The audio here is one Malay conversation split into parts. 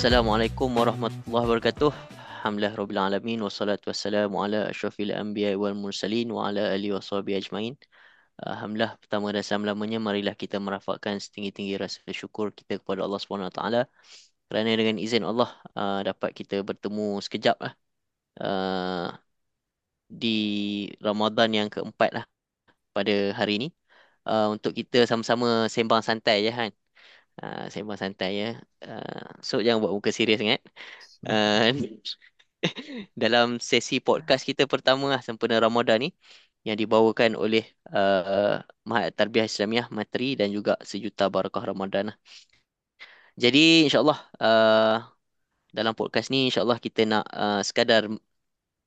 Assalamualaikum warahmatullahi wabarakatuh. Alhamdulillah rabbil alamin wassalatu wassalamu ala asyrafil anbiya wal mursalin wa ala alihi washabihi ajmain. Alhamdulillah pertama dan selama-lamanya marilah kita merafakkan setinggi-tinggi rasa syukur kita kepada Allah Subhanahu Wa Taala kerana dengan izin Allah uh, dapat kita bertemu sekejap lah di Ramadan yang keempat lah pada hari ini untuk kita sama-sama sembang santai je kan. Uh, sembang santai ya. Uh, so jangan buat muka serius sangat. Uh, dalam sesi podcast kita pertama lah sempena Ramadan ni yang dibawakan oleh uh, Mahat Tarbiyah Islamiah Matri dan juga Sejuta Barakah Ramadan lah. Jadi insyaAllah uh, dalam podcast ni insyaAllah kita nak uh, sekadar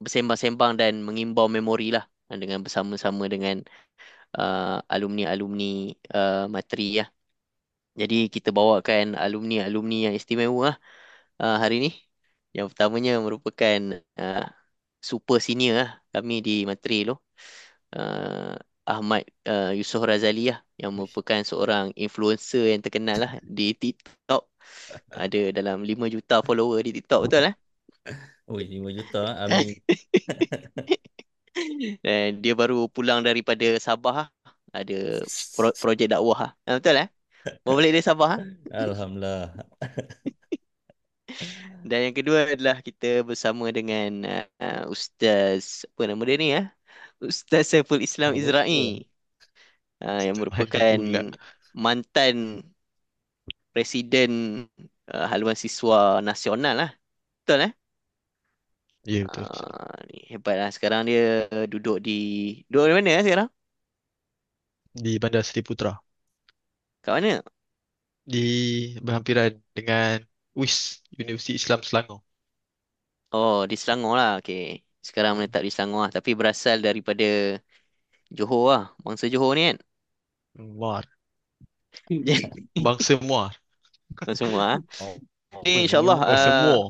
bersembang-sembang dan mengimbau memori lah dengan bersama-sama dengan uh, alumni-alumni uh, Matri ya. Jadi kita bawakan alumni-alumni yang istimewa lah, uh, hari ni. Yang pertamanya merupakan uh, super senior lah kami di Matri tu. Uh, Ahmad uh, Yusof Razali lah yang merupakan seorang influencer yang terkenal lah di TikTok. Ada dalam 5 juta follower di TikTok betul lah? Oi, 5 juta. Amin. Dan dia baru pulang daripada Sabah lah. Ada pro- projek dakwah lah. Betul lah? Mau balik dari Sabah? Ha? Alhamdulillah. Dan yang kedua adalah kita bersama dengan uh, Ustaz apa nama dia ni ya? Ustaz Saiful Islam Oh, Izra'i. Uh, yang merupakan mantan presiden uh, haluan siswa nasional lah. Betul eh? Ya yeah, betul. Uh, ni hebat lah. Sekarang dia duduk di duduk di mana eh, sekarang? Di Bandar Seri Putra. Kat mana? Di berhampiran dengan UIS, Universiti Islam Selangor. Oh, di Selangor lah. Okay. Sekarang menetap di Selangor lah. Tapi berasal daripada Johor lah. Bangsa Johor ni kan? Muar. Bangsa Muar. Bangsa Muar. Oh, Ni insyaAllah Bangsa uh,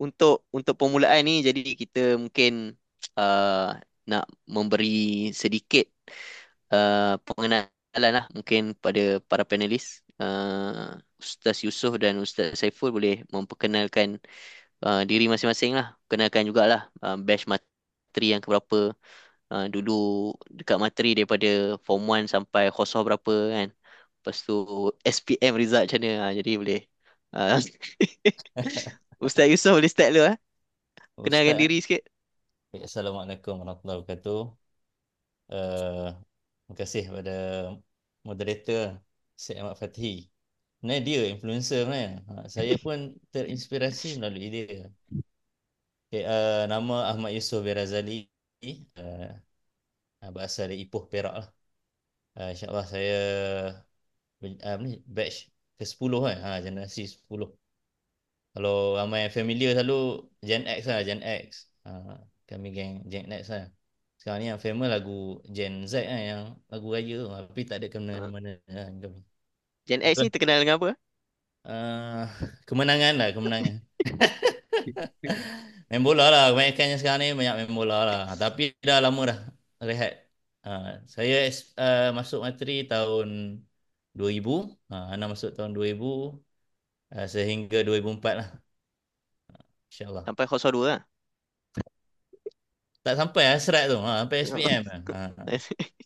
untuk untuk permulaan ni jadi kita mungkin uh, nak memberi sedikit uh, pengenalan lah mungkin pada para panelis uh, Ustaz Yusof dan Ustaz Saiful boleh memperkenalkan uh, diri masing-masing lah kenalkan jugalah uh, batch materi yang keberapa uh, dulu dekat materi daripada form 1 sampai khosoh berapa kan lepas tu SPM result macam mana uh, jadi boleh uh, Ustaz Yusof boleh start dulu eh. Kenalkan Ustaz. diri sikit. Okay, Assalamualaikum warahmatullahi wabarakatuh. Uh, terima kasih kepada moderator Syed Ahmad Fatih. Sebenarnya dia influencer sebenarnya. Ha, saya pun terinspirasi melalui dia. Okay, uh, nama Ahmad Yusof Berazali. Uh, berasal dari Ipoh Perak lah. Uh, InsyaAllah saya uh, ni batch ke-10 kan. Ha, generasi 10. Kalau ramai yang familiar selalu Gen X lah, Gen X. Ha, kami geng Gen X lah. Sekarang ni yang famous lagu Gen Z lah yang lagu raya tu. Tapi tak ada kena Ha. mana lah kami. Gen X ni terkenal dengan apa? Uh, kemenangan lah, kemenangan. main bola lah. Kebanyakannya sekarang ni banyak main bola lah. Tapi dah lama dah rehat. Uh, saya uh, masuk materi tahun 2000. Uh, Ana masuk tahun 2000. Uh, sehingga 2004 lah. InsyaAllah. Sampai khosoh 2 lah. Tak sampai hasrat tu. Ha, sampai SPM. lah. Ha.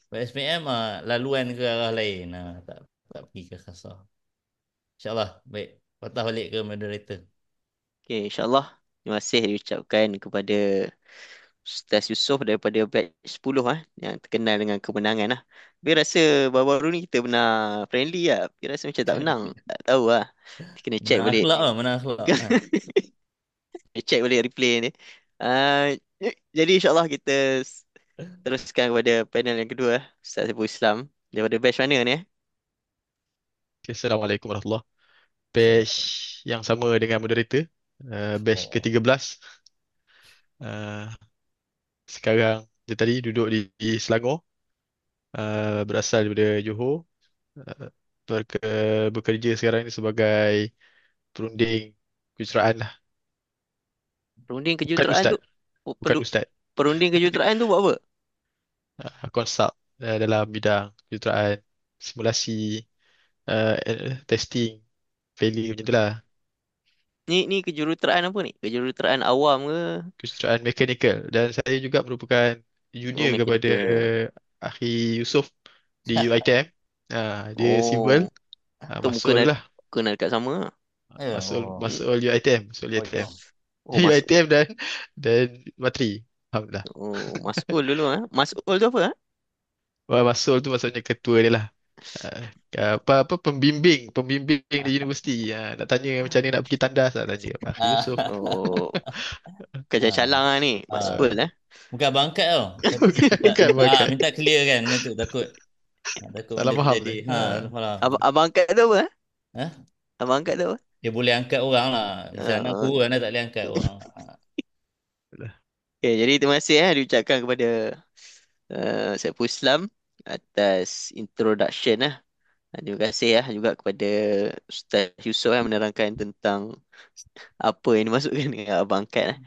Sampai SPM ha, laluan ke arah lain. Ha, tak tak pergi ke khasar. InsyaAllah. Baik. Patah balik ke moderator. Okay, insyaAllah. Terima kasih diucapkan kepada Ustaz Yusof daripada batch 10 ah yang terkenal dengan kemenangan lah. Tapi rasa baru-baru ni kita pernah friendly lah. Tapi rasa macam tak menang. Tak tahu lah. Kena check Menang balik. akhlak lah. Menang akhlak. Check balik replay ni. Uh, jadi insyaAllah kita s- teruskan kepada panel yang kedua. Ustaz Saiful Islam. Daripada batch mana ni eh? Okay, Assalamualaikum warahmatullahi Batch yang sama dengan moderator. Uh, batch Oh. ke-13. Uh, sekarang dia tadi duduk di, di Selangor. Uh, berasal daripada Johor. Uh, berke, bekerja sekarang ni sebagai perunding kejuruteraan lah. Perunding Bukan kejuruteraan tu. Bukan perlu- ustaz. Perunding kejuruteraan tu buat apa? Uh, consult uh, dalam bidang kejuruteraan, simulasi, uh, eh, testing, failure macam tu lah. Ni ni kejuruteraan apa ni? Kejuruteraan awam ke? kejuruteraan mechanical dan saya juga merupakan Oh, junior kepada mechanical. Akhi Yusof di UiTM. Ha, dia civil, Oh, tu muka masuk nak lah. muka nak dekat sama. Ya, Masuk oh. masuk UiTM, masuk Oh, UiTM. Oh, Mas UiTM dan dan Matri. Alhamdulillah. Oh, Mas'ul dulu ah. Mas'ul tu apa ah? Wah, Masul tu maksudnya ketua dia lah. Ha, apa apa pembimbing, pembimbing di universiti. Ha, nak tanya macam ni nak pergi tandas nak tanya Ah. Yusof. Oh, kerja Ah. calang ah ni. Ah. Mas'ul eh. Bukan bangkat tau. Bukan, minta, bukan minta, ah, clear kan tu takut. Ah, takut tu faham jadi. Ha, Ha. abang angkat tu apa? ah? Ha? Abang angkat tu apa? Dia boleh angkat orang lah. Anak Ah. kurang dah tak boleh angkat orang. Ah. Okay, jadi terima kasih eh diucapkan kepada uh, Saiful Islam atas introduction lah. Dan terima kasih ya juga kepada Ustaz Yusof yang menerangkan tentang apa yang dimasukkan dengan Abang Angkat lah.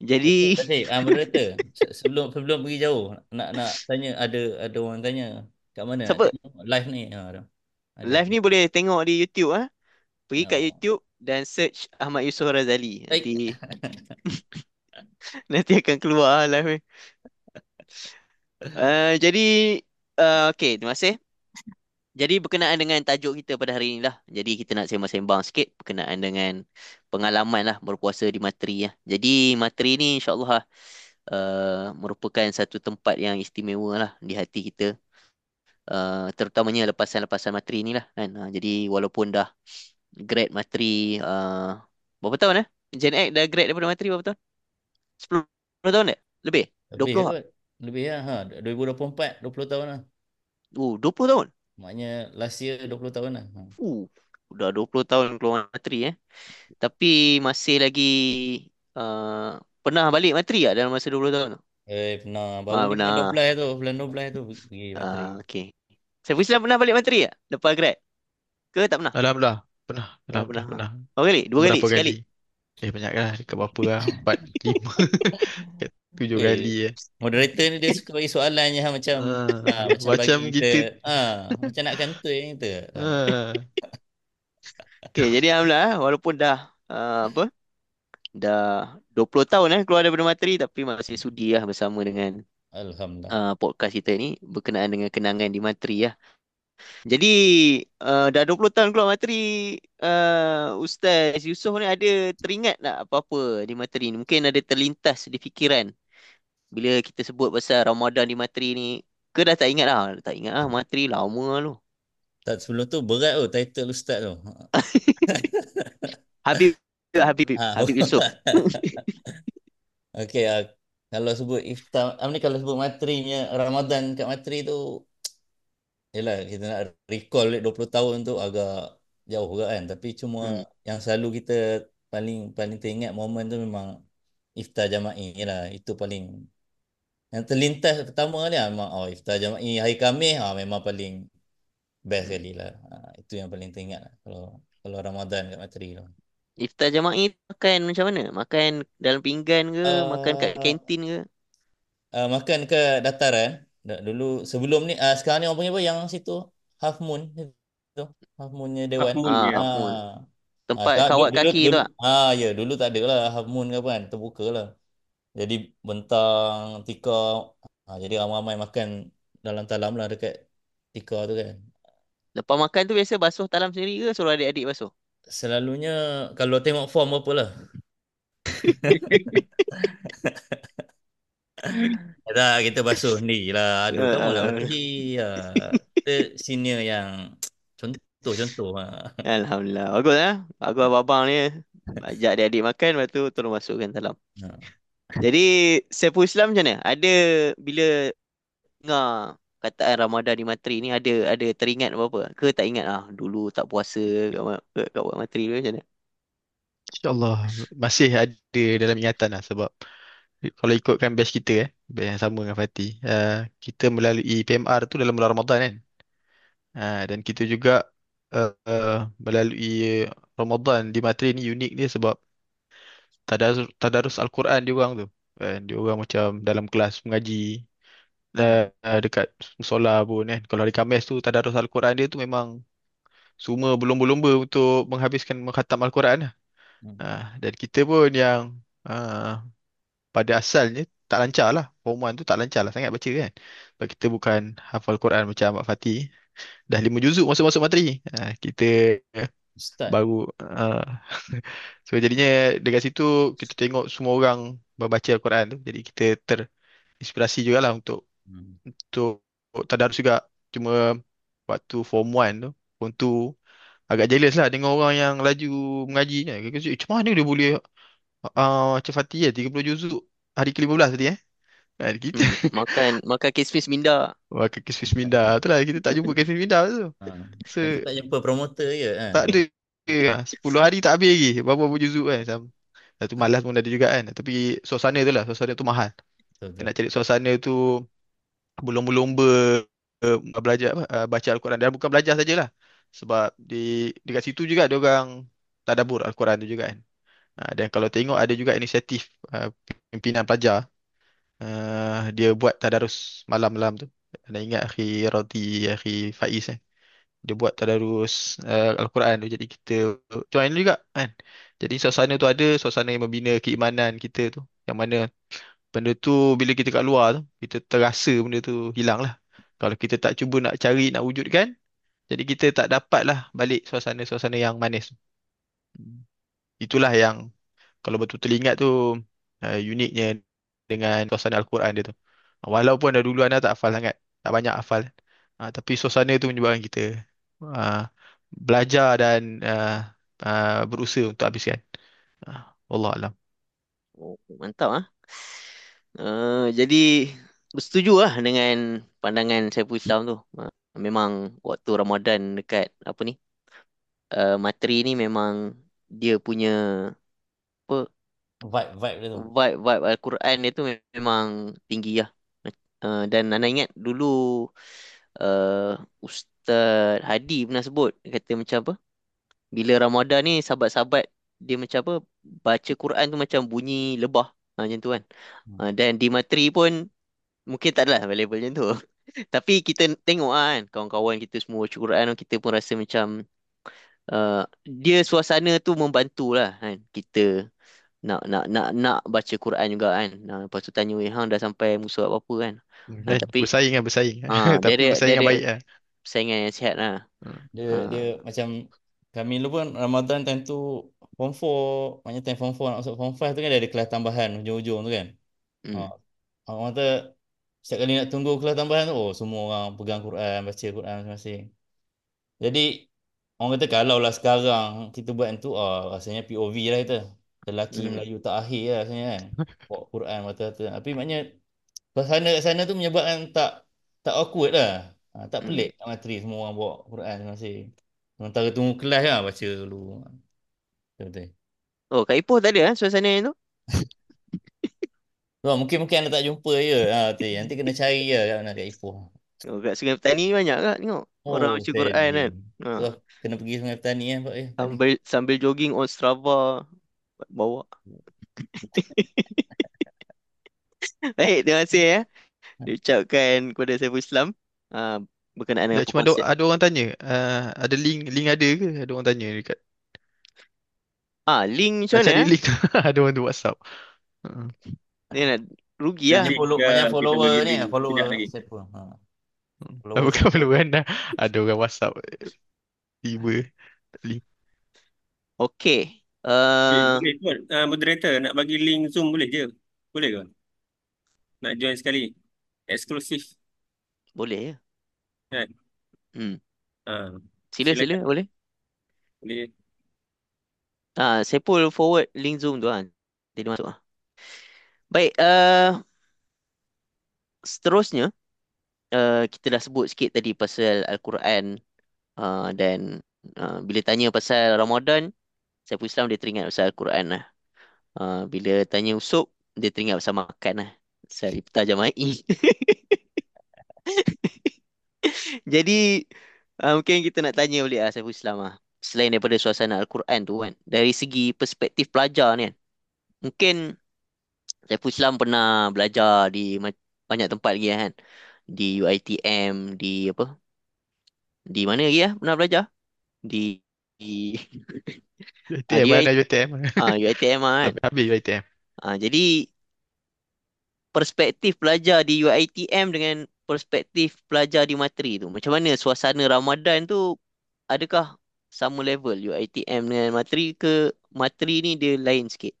Jadi, ah, moderator, se- sebelum sebelum pergi jauh, nak nak tanya ada ada orang tanya kat mana Siapa? live ni? Ha, ada. Live ni boleh tengok di YouTube ah. Pergi kat Ah. YouTube dan search Ahmad Yusof Razali. Nanti nanti akan keluar live ni. Uh, jadi uh, okey, terima kasih. Jadi berkenaan dengan tajuk kita pada hari ini lah. Jadi kita nak sembang-sembang sikit berkenaan dengan pengalaman lah berpuasa di Matri ya. Jadi Matri ni insyaAllah uh, merupakan satu tempat yang istimewa lah di hati kita. Uh, terutamanya lepasan-lepasan Matri ni lah kan. Uh, jadi walaupun dah grad Matri uh, berapa tahun eh? Gen X dah grad daripada Matri berapa tahun? 10 tahun tak? Lebih? Lebih 20 kot. Lebih lah. Ha, 2024, 20 tahun lah. Oh, 20 tahun? Maknanya last year 20 tahun lah. Ha. Uh, dah 20 tahun keluar Matri eh. Tapi masih lagi uh, pernah balik Matri tak dalam masa 20 tahun tu? Eh, pernah. Ah, Baru bulan pernah. 12 tu. Bulan 12 tu pergi Matri. Ah, okey. Saiful Islam pernah balik Matri tak? Lepas grad? Ke tak pernah? Alhamdulillah. Pernah, Oh, alhamdulillah pernah. pernah. Oh, kali? Dua kali? Berapa Sekali? kali? Eh banyak lah dekat berapa lah? Empat, lima, tujuh Eh, kali eh. Moderator ni dia suka bagi soalan je ha, macam Ha, ha, macam macam bagi kita kita ha, macam nak kantoi kita. Ha. Okey, jadi Alhamdulillah eh, walaupun dah uh, apa? Dah 20 tahun eh keluar daripada Matri tapi masih sudi lah bersama dengan Alhamdulillah. uh, podcast kita ni berkenaan dengan kenangan di Matri lah. Jadi uh, dah 20 tahun keluar Matri uh, Ustaz Yusof ni ada teringat tak apa-apa di Matri ni? Mungkin ada terlintas di fikiran bila kita sebut pasal Ramadan di Matri ni. Ke dah tak ingat lah? Tak ingat lah Matri lama lu. Tak sebelum tu berat tu title ustaz tu. Habib Habib Ha. Habib Yusof. Okey, ah, kalau sebut iftar, apa ni kalau sebut Matri punya Ramadan kat Matri tu Yelah, kita nak recall balik 20 tahun tu agak jauh juga kan. Tapi cuma Hmm. yang selalu kita paling paling teringat momen tu memang iftar jama'i lah. Itu paling yang terlintas pertama kali lah memang oh iftar jama'i hari Khamis ah memang paling best kali lah. Ha, itu yang paling teringat lah kalau kalau Ramadan kat Matri tu. Iftar jama'i makan macam mana? Makan dalam pinggan ke? Makan kat Uh, kantin ke? uh, makan ke dataran. Da- Dulu sebelum ni uh, sekarang ni orang panggil apa yang situ Half Moon tu. Half Moonnya Dewan. Half Moon, Ah, ya. Half Moon. Ah. Tempat Ah, kawat dulu, kaki dulu, tu ah ya dulu tak ada lah half moon ke apa kan terbuka lah jadi bentang tikar ah, jadi ramai-ramai makan dalam talam lah dekat tikar tu kan Lepas makan tu biasa basuh talam sendiri ke suruh adik-adik basuh? selalunya kalau tengok form apa lah dah kita basuh sendiri lah aduh kamu nak Ah, pergi ya. kita senior yang contoh-contoh ha. Alhamdulillah. Bagus lah. Bagus abang ni. Ajak adik-adik makan lepas tu tolong masukkan talam. Ha. Jadi Saiful Islam macam mana? Ada bila dengar kataan Ramadan di Matri ni ada ada teringat apa-apa? Ke tak ingat ah dulu tak puasa kat, kat, kat Matri tu macam mana? InsyaAllah masih ada dalam ingatan lah sebab kalau ikutkan batch kita eh, batch yang sama dengan Fatih, uh, kita melalui PMR tu dalam bulan Ramadan kan. Uh, dan kita juga uh, uh, melalui Ramadan di Matri ni unik dia sebab tadarus, tadarus Al-Quran dia orang tu. Kan? Dia orang macam dalam kelas mengaji uh, uh, dekat musola pun kan. Kalau hari Khamis tu tadarus Al-Quran dia tu memang semua berlomba-lomba untuk menghabiskan mengkhatam Al-Quran lah. Hmm. Ah, dan kita pun yang ah, pada asalnya tak lancar lah. Form 1 tu tak lancar lah sangat baca kan. Sebab kita bukan hafal Quran macam Ahmad Fatih. Dah lima juzuk masuk-masuk materi. Ah, kita Ustaz. baru ah, so jadinya dekat situ kita tengok semua orang membaca Al-Quran tu. Jadi kita terinspirasi jugalah untuk Hmm. untuk tadarus juga. Cuma waktu form 1 tu, form 2 agak jealous lah dengan orang yang laju mengaji cakap, "Eh, Macam mana dia boleh uh, macam Fatih ya 30 juzuk hari ke-15 tadi eh. Kan kita Hmm, makan makan kismis minda. pakai kismis minda tu lah kita tak jumpa kismis minda tu. Ha. So Nanti tak jumpa promoter je ha. tak ada Ah, 10 hari tak habis lagi berapa juzuk kan. Sam. Satu malas pun ada juga kan. Tapi suasana tu lah, suasana tu mahal. Kita nak cari suasana tu berlomba-lomba uh, belajar apa uh, baca Al-Quran dan bukan belajar sajalah. Sebab di dekat situ juga ada orang tadabbur Al-Quran tu juga kan. Uh, dan kalau tengok ada juga inisiatif uh, pimpinan pelajar uh, dia buat tadarus malam-malam tu. Anda ingat akhi Radi, akhi Faiz eh. Dia buat tadarus uh, Al-Quran tu jadi kita join juga kan. Jadi suasana tu ada, suasana yang membina keimanan kita tu. Yang mana benda tu bila kita kat luar tu, kita terasa benda tu hilang lah. Kalau kita tak cuba nak cari, nak wujudkan, jadi kita tak dapat lah balik suasana-suasana yang manis tu. Hmm. Itulah yang kalau betul-betul ingat tu uh, uniknya dengan suasana Al-Quran dia tu. Walaupun dah dulu anda tak hafal sangat, tak banyak hafal. Uh, tapi suasana tu menyebabkan kita uh, belajar dan uh, uh, berusaha untuk habiskan. Uh, Allah Alam. Oh, mantap ah. Uh, jadi bersetuju lah dengan pandangan Saiful Islam tu. Uh, memang waktu Ramadan dekat apa ni? Uh, materi ni memang dia punya apa Vibe vibe dia tu. vibe vibe Al-Quran dia tu memang tinggi lah. Uh, dan Nana ingat dulu uh, Ustaz Hadi pernah sebut dia kata macam apa? Bila Ramadan ni sahabat-sahabat dia macam apa? Baca Quran tu macam bunyi lebah. Ha, macam tu kan. Hmm. Uh, dan di materi pun mungkin tak adalah available macam tu. Tapi kita tengok lah kan kawan-kawan kita semua baca Quran kita pun rasa macam uh, dia suasana tu membantulah kan kita nak nak nak nak baca Quran juga kan. Nah, lepas tu tanya weh hang dah sampai musuh apa-apa kan. Hmm, Nah, eh, tapi bersaing kan bersaing. ah dia Tapi ada bersaing dia yang baik lah. persaingan yang sihat lah. Hmm. Dia Ah. dia macam kami dulu pun Ramadan time tu form 4, maknanya time form 4 nak masuk form 5 tu kan dia ada kelas tambahan hujung-hujung tu kan. Hmm. Ha. Orang kata setiap kali nak tunggu kelas tambahan tu oh semua orang pegang Quran, baca Quran masing-masing. Jadi orang kata kalau lah sekarang kita buat tu ah rasanya POV lah kita. Lelaki Hmm. Melayu tak akhir lah rasanya kan. Bawa Quran mata-mata. Tapi maknanya suasana kat sana tu menyebabkan tak tak awkward lah. Ha, tak Hmm. pelik kat materi semua orang bawa Quran masing-masing. Sementara tunggu kelas lah baca dulu. Betul-betul. Oh, Kak Ipoh tak ada kan suasana yang tu? Oh, mungkin-mungkin anda tak jumpa je. Ha, betul. Nanti kena cari je kat mana kat Ipoh. Oh, kat Sungai Petani banyak tak tengok orang Oh, baca Quran kan. Ha. So, kena pergi Sungai Petani kan Pak. Eh, tadi. Sambil sambil jogging on Strava bawa. Baik, terima kasih ya. Diucapkan kepada Saiful Islam uh, berkenaan dengan cuma ada, ada orang tanya, uh, ada link link ada ke? Ada orang tanya dekat. Ah, link macam mana cari eh? link ada orang tu WhatsApp. Uh, Dia nak rugi lah. Banyak follow, banyak follower ni. Follower siapa? Ha. Hmm. Follower bukan perlu kan ada orang WhatsApp tiba link. Okey. Eh, Uh, boleh tuan, uh, moderator nak bagi link Zoom boleh je? Boleh ke? Nak join sekali. Eksklusif boleh ya. kan? Hmm. Ha, Sila sila silakan. boleh. Boleh. Ah, Saiful forward link Zoom tu kan. Jadi masuk ah. Baik, uh, seterusnya uh, kita dah sebut sikit tadi pasal Al-Quran uh, dan uh, bila tanya pasal Ramadan, Saiful Islam dia teringat pasal Al-Quran lah. Uh, bila tanya usuk, dia teringat pasal makan lah. Pasal iftar jama'i. Jadi uh, mungkin kita nak tanya balik lah Saiful Islam lah. Selain daripada suasana Al-Quran tu kan, dari segi perspektif pelajar ni kan, mungkin Saiful Islam pernah belajar di banyak tempat lagi kan. Di UiTM, di apa? Di mana lagi ya? Pernah belajar? Di UiTM UI mana UiTM ah UiTM ah kan. Habis habis UiTM Ah jadi perspektif pelajar di UiTM dengan perspektif pelajar di Matri tu macam mana suasana Ramadan tu adakah sama level UiTM dengan Matri ke Matri ni dia lain sikit.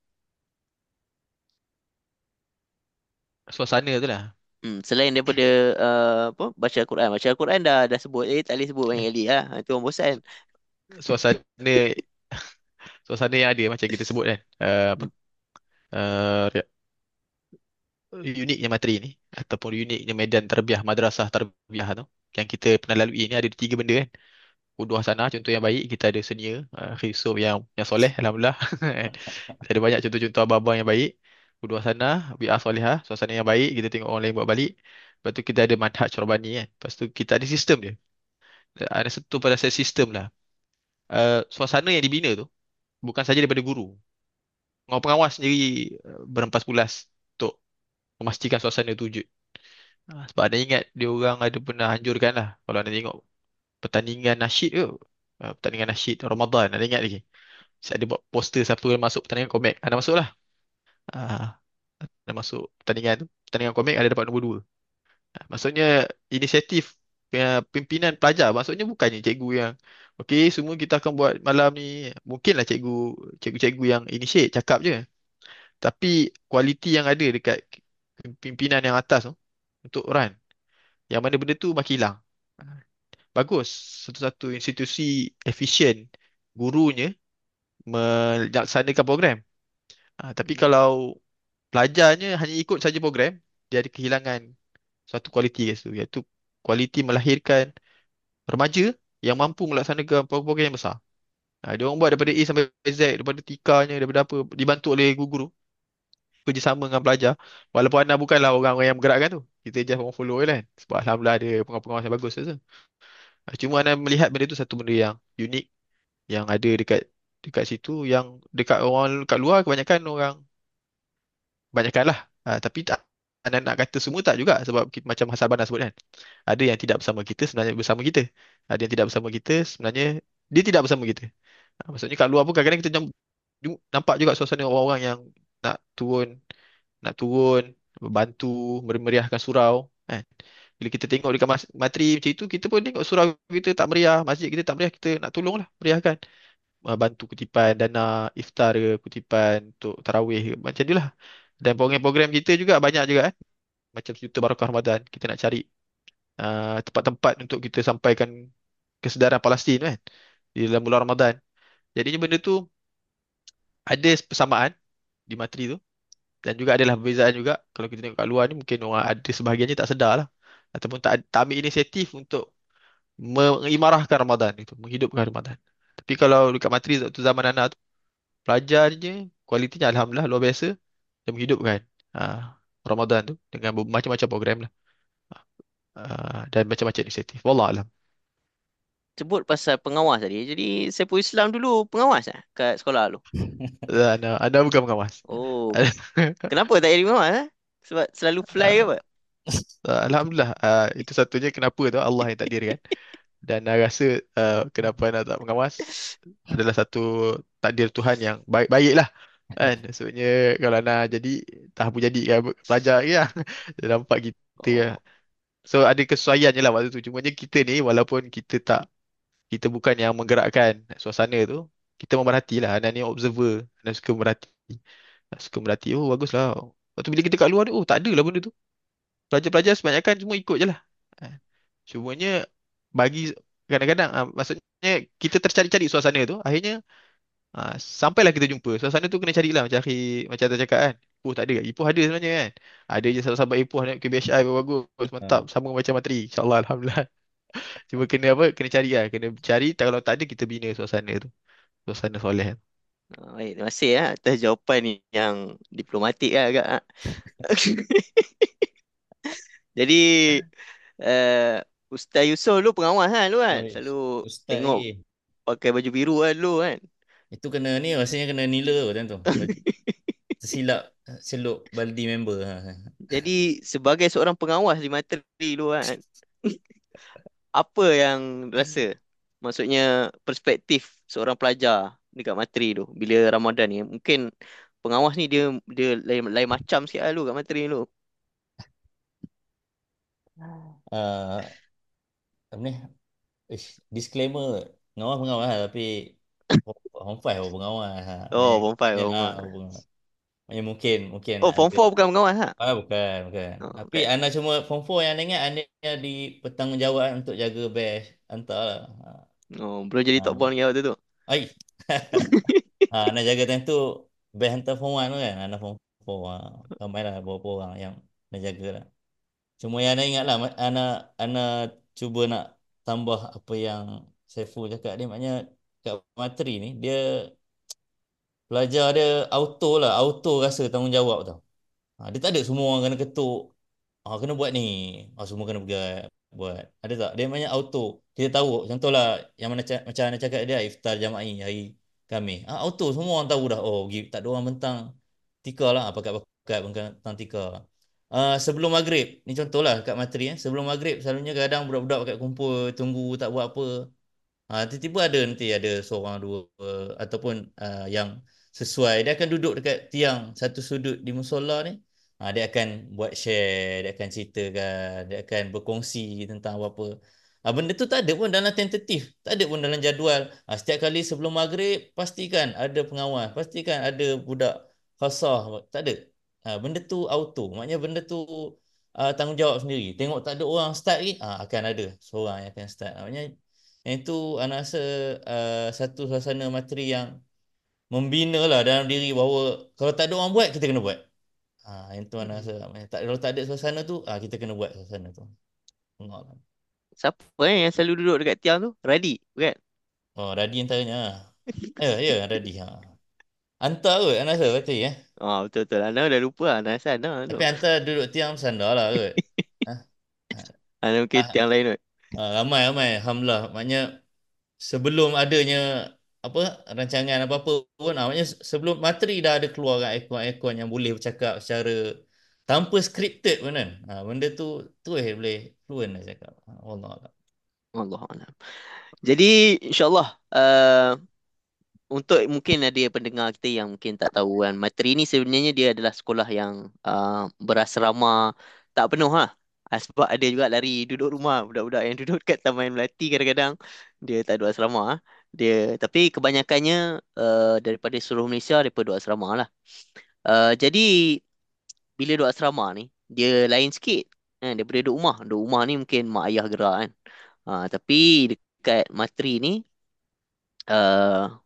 suasana tu lah Hmm, selain daripada uh, apa baca Al-Quran. Baca Al-Quran dah dah sebut. Eh tak boleh sebut banyak kali lah. Itu orang bosan. suasana suasana yang ada macam kita sebut kan. Uh, apa? Uh, uniknya materi ni. Ataupun uniknya medan tarbiyah madrasah tarbiyah tu. Yang kita pernah lalui ni ada tiga benda kan. Kudu hasanah contoh yang baik. Kita ada senior uh, Yusuf yang yang soleh alhamdulillah. Ada banyak contoh-contoh abang-abang yang baik Kudu hasanah bi'ah solehah suasana yang baik kita tengok orang lain buat balik. Lepas tu kita ada manhaj rabbani kan lepas tu kita ada sistem dia. Ada satu pada saya sistem lah. Uh, suasana yang dibina tu bukan saja daripada guru. Orang pengawas sendiri uh, berempas pulas untuk memastikan suasana tu wujud. Ah, sebab anda ingat dia orang ada pernah anjurkan lah. Kalau anda tengok pertandingan nasyid ke? Ah, pertandingan nasyid Ramadan anda ingat lagi. Saya ada buat poster siapa yang masuk pertandingan komik anda masuk Ah, anda masuk pertandingan tu pertandingan komik ada dapat nombor dua. Ah, maksudnya inisiatif eh, pimpinan pelajar. Maksudnya bukannya cikgu yang okey semua kita akan buat malam ni. Mungkinlah cikgu cikgu-cikgu yang initiate cakap je. Tapi kualiti yang ada dekat pimpinan yang atas tu untuk run yang mana benda tu makin hilang. Bagus. Satu-satu institusi efisien gurunya melaksanakan program Ah, tapi kalau pelajarnya hanya ikut saja program dia ada kehilangan suatu kualiti kat situ. Iaitu kualiti melahirkan remaja yang mampu melaksanakan program-program yang besar. Ah, dia orang buat daripada A sampai Z daripada tikanya daripada apa dibantu oleh guru kerjasama dengan pelajar. Walaupun anda bukanlah orang-orang yang bergerakkan tu. Kita just orang follow je kan. Sebab Alhamdulillah ada pengawas-pengawas yang bagus tu. Ah, cuma anda melihat benda tu satu benda yang unik yang ada dekat dekat situ yang dekat orang kat luar kebanyakan orang. Kebanyakan lah. Ah, tapi tak anda nak kata semua tak juga sebab kita, macam Hassan Bandar sebut kan. Ada yang tidak bersama kita sebenarnya bersama kita. Ada yang tidak bersama kita sebenarnya dia tidak bersama kita. Ah, maksudnya kat luar pun kadang-kadang kita nampak juga suasana orang-orang yang nak turun nak turun bantu meriahkan surau kan. Bila kita tengok dekat mas- matri macam itu kita pun tengok surau kita tak meriah masjid kita tak meriah kita nak tolonglah meriahkan Ah, bantu kutipan dana iftar ke kutipan untuk tarawih ke macam itulah dan program-program kita juga banyak juga kan macam Sejuta Barakah Ramadan kita nak cari ah, tempat-tempat untuk kita sampaikan kesedaran Palestin kan di dalam bulan Ramadan. Jadinya benda tu ada persamaan di matri tu. Dan juga adalah perbezaan juga kalau kita tengok kat luar ni mungkin orang ada sebahagiannya tak sedar lah. Ataupun tak, tak ambil inisiatif untuk mengimarahkan Ramadan itu menghidupkan Ramadan tapi kalau dekat matri waktu zaman anak tu pelajarnya kualitinya Alhamdulillah luar biasa dan menghidupkan ah, Ramadan tu dengan macam-macam program lah Ah, dan macam-macam inisiatif Wallah alam Sebut pasal pengawas tadi. Jadi Saiful Islam dulu pengawas lah kat sekolah lu. anda, anda bukan pengawas Oh. Kenapa tak jadi pengawas eh? Sebab selalu fly ke apa? Ah, Alhamdulillah ah, itu satunya kenapa tu Allah yang takdirkan dan saya rasa uh, kenapa anak tak mengawas adalah satu takdir Tuhan yang baik-baik lah kan? Maksudnya kalau anak jadi tak apa jadi kan pelajar lah. Dia nampak kita lah. So ada kesesuaian je lah waktu tu. Cumanya kita ni walaupun kita tak kita bukan yang menggerakkan suasana tu kita memerhati lah. Anak ni observer. Anak suka merhati suka merhati oh bagus lah. Waktu bila kita kat luar ni oh tak ada lah benda tu. Pelajar-pelajar sebanyakan semua ikut je lah. Ha. cumanya bagi kadang-kadang ah, maksudnya kita tercari-cari suasana tu akhirnya ah, sampailah kita jumpa. Suasana tu kena carilah macam akhi macam saya cakap kan Ipoh tak ada Ipoh. Ada sebenarnya kan? Ada je sahabat-sahabat Ipoh nak KBHI bagus mantap sama macam materi. insyaAllah Alhamdulillah. Cuma kena apa kena cari lah kena cari tak- kalau tak ada kita bina suasana tu suasana soleh. Ah, Baik, terima kasih ya atas jawapan ni yang diplomatik lah agak. Jadi uh, Ustaz Yusof lu pengawas kan lu kan? Selalu Ustaz tengok lagi. pakai baju biru kan lu kan? Itu kena ni rasanya kena nila tu time tu. Tersilap celup baldi member. Ha. Jadi sebagai seorang pengawas di materi lu kan, apa yang rasa? Maksudnya perspektif seorang pelajar dekat Matri tu bila Ramadan ni. Mungkin pengawas ni dia dia lain, lain macam sikit lah lu kat Matri tu. Uh, apa ni? Ish, disclaimer. Pengawas pengawas lah, tapi Form 5 apa pengawas. Ha. Oh, form 5 ni, oh, ha, form pengawas. Maknanya mungkin mungkin Oh, form ada- 4 bukan pengawas ha. Ah bukan bukan. Oh, Tapi bukan. Ana cuma form 4 yang ingat Ana di bertanggungjawab untuk jaga batch hantarlah. Ha. Oh, belum jadi top Ah. lagi waktu tu. Ai. ha, Ana jaga time tu batch hantar form 1 tu kan. Ana form 4. Ha. Ramailah beberapa orang yang Ana jaga lah. Cuma yang Ana ingat lah Ana Ana cuba nak tambah apa yang Saiful cakap dia maknanya kat materi ni dia pelajar dia auto lah auto rasa tanggungjawab tau. Ha, dia tak ada semua orang kena ketuk. Ah kena buat ni. Ah semua kena buat buat. Ada tak? Dia banyak auto. Kita tahu contohlah yang mana ca- macam Ana cakap dia iftar jama'i hari Khamis. Ah auto semua orang tahu dah. Oh tak ada orang bentang tika lah Ah, pakat-pakat bentang tika. Ah sebelum maghrib, ni contohlah kat materi eh. Sebelum maghrib selalunya kadang budak-budak pakat kumpul tunggu tak buat apa. Ha, tiba-tiba ada nanti ada seorang dua ataupun uh, yang sesuai dia akan duduk dekat tiang satu sudut di musola ni. Ha, dia akan buat share, dia akan ceritakan, dia akan berkongsi tentang apa-apa. Ha, benda tu tak ada pun dalam tentatif, tak ada pun dalam jadual. Ha, setiap kali sebelum maghrib pastikan ada pengawas, pastikan ada budak khasah, tak ada. Ha, benda tu auto, maknanya benda tu uh, tanggungjawab sendiri. Tengok tak ada orang start lagi, ha, akan ada seorang yang akan start. Maknanya yang itu Ana rasa uh, satu suasana materi yang membina lah dalam diri bahawa kalau tak ada orang buat, kita kena buat. Ha, yang tu Ana rasa. Tak, kalau tak ada suasana tu, ha, kita kena buat suasana tu. Allah Allah. Siapa eh yang selalu duduk dekat tiang tu? Radi, bukan? Oh, Radi antaranya. Ya, ya, Radi. Ha. Hantar kot, Ana rasa betul eh. Ah, betul-betul. Ana dah lupa lah. Ana rasa Ana tu. Tapi hantar duduk tiang bersandar lah kot. Ana mungkin Ah. tiang lain tu. Ha, ramai ramai Alhamdulillah maknanya sebelum adanya apa rancangan apa-apa pun ha, maknanya se- sebelum materi dah ada keluar kan ikon-ikon yang boleh bercakap secara tanpa scripted pun kan ha, benda tu tu eh boleh fluent lah cakap ha, Allah Allah Allah. Jadi insyaAllah uh, untuk mungkin ada pendengar kita yang mungkin tak tahu kan materi ni sebenarnya dia adalah sekolah yang uh, berasrama tak penuh lah. Uh, sebab ada juga lari duduk rumah budak-budak yang duduk kat Taman Melati kadang-kadang dia tak duduk asrama ah. Dia tapi kebanyakannya uh, daripada seluruh Malaysia daripada duduk asrama lah. Uh, jadi bila duduk asrama ni dia lain sikit kan daripada duduk rumah. Duduk rumah ni mungkin mak ayah gerak kan. Uh, tapi dekat materi ni uh,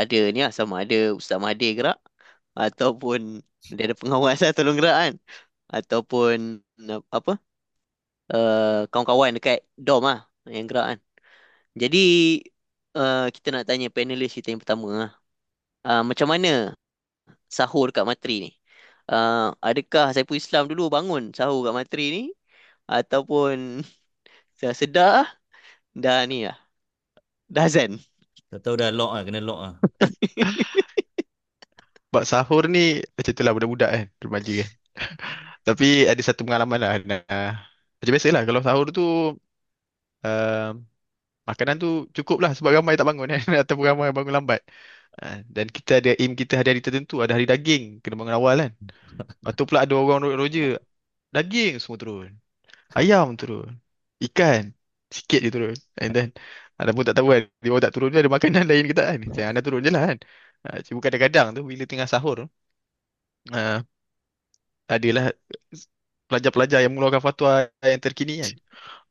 ada ni lah sama ada Ustaz Mahathir gerak ataupun dia ada pengawas lah tolong gerak kan. Ataupun apa uh, kawan-kawan dekat dom lah yang gerak kan. Jadi uh, kita nak tanya panelis kita yang pertama lah. Uh, macam mana sahur kat materi ni? Uh, adakah Saiful Islam dulu bangun sahur kat materi ni? Ataupun sedar dah ni lah. Dah azan tak tahu dah lock lah kena lock lah Sebab sahur ni macam tu lah budak-budak kan, remaja kan. Tapi ada satu pengalaman lah. Nah, macam biasa lah kalau sahur tu uh, makanan tu cukup lah sebab ramai tak bangun kan ataupun ramai bangun lambat. Uh, dan kita ada aim kita hari-hari tertentu, ada hari daging, kena bangun awal kan. Lepas tu pula ada orang roja, daging semua turun. Ayam turun. Ikan sikit je turun. And then anda pun tak tahu kan, dia orang tak turun dia ada makanan lain ke tak kan. Saya anda turun je lah kan. Cuma kadang-kadang tu bila tengah sahur tu uh, adalah pelajar-pelajar yang mengeluarkan fatwa yang terkini kan.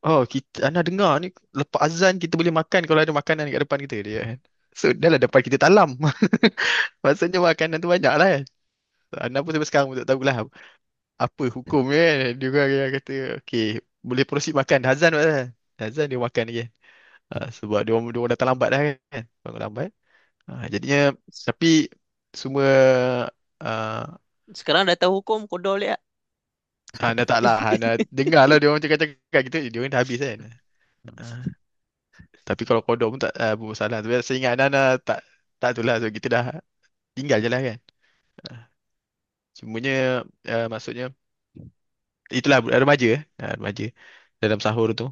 Oh, kita anda dengar ni lepas azan kita boleh makan kalau ada makanan kat depan kita dia kan. So dah lah depan kita talam. Maksudnya makanan tu banyak lah kan. Anda pun sampai sekarang pun tak tahulah apa hukumnya kan. Dia kata okay boleh proceed makan. Azan dah. Dah azan dia makan lagi Uh, sebab dia orang, dia orang datang lambat dah kan. Bangun lambat. Uh, jadinya tapi semua uh, sekarang dah tahu hukum kodol ya Anda tak lah. Anda dengar lah dia orang cakap-cakap kita Dia orang dah habis kan? Uh, Tapi kalau kodok pun tak uh, bersalah Tapi saya ingat Anda tak Tak tu lah so, Kita dah tinggal je lah kan? Uh, Cumanya uh, Maksudnya Itulah remaja uh, Remaja Dalam sahur tu.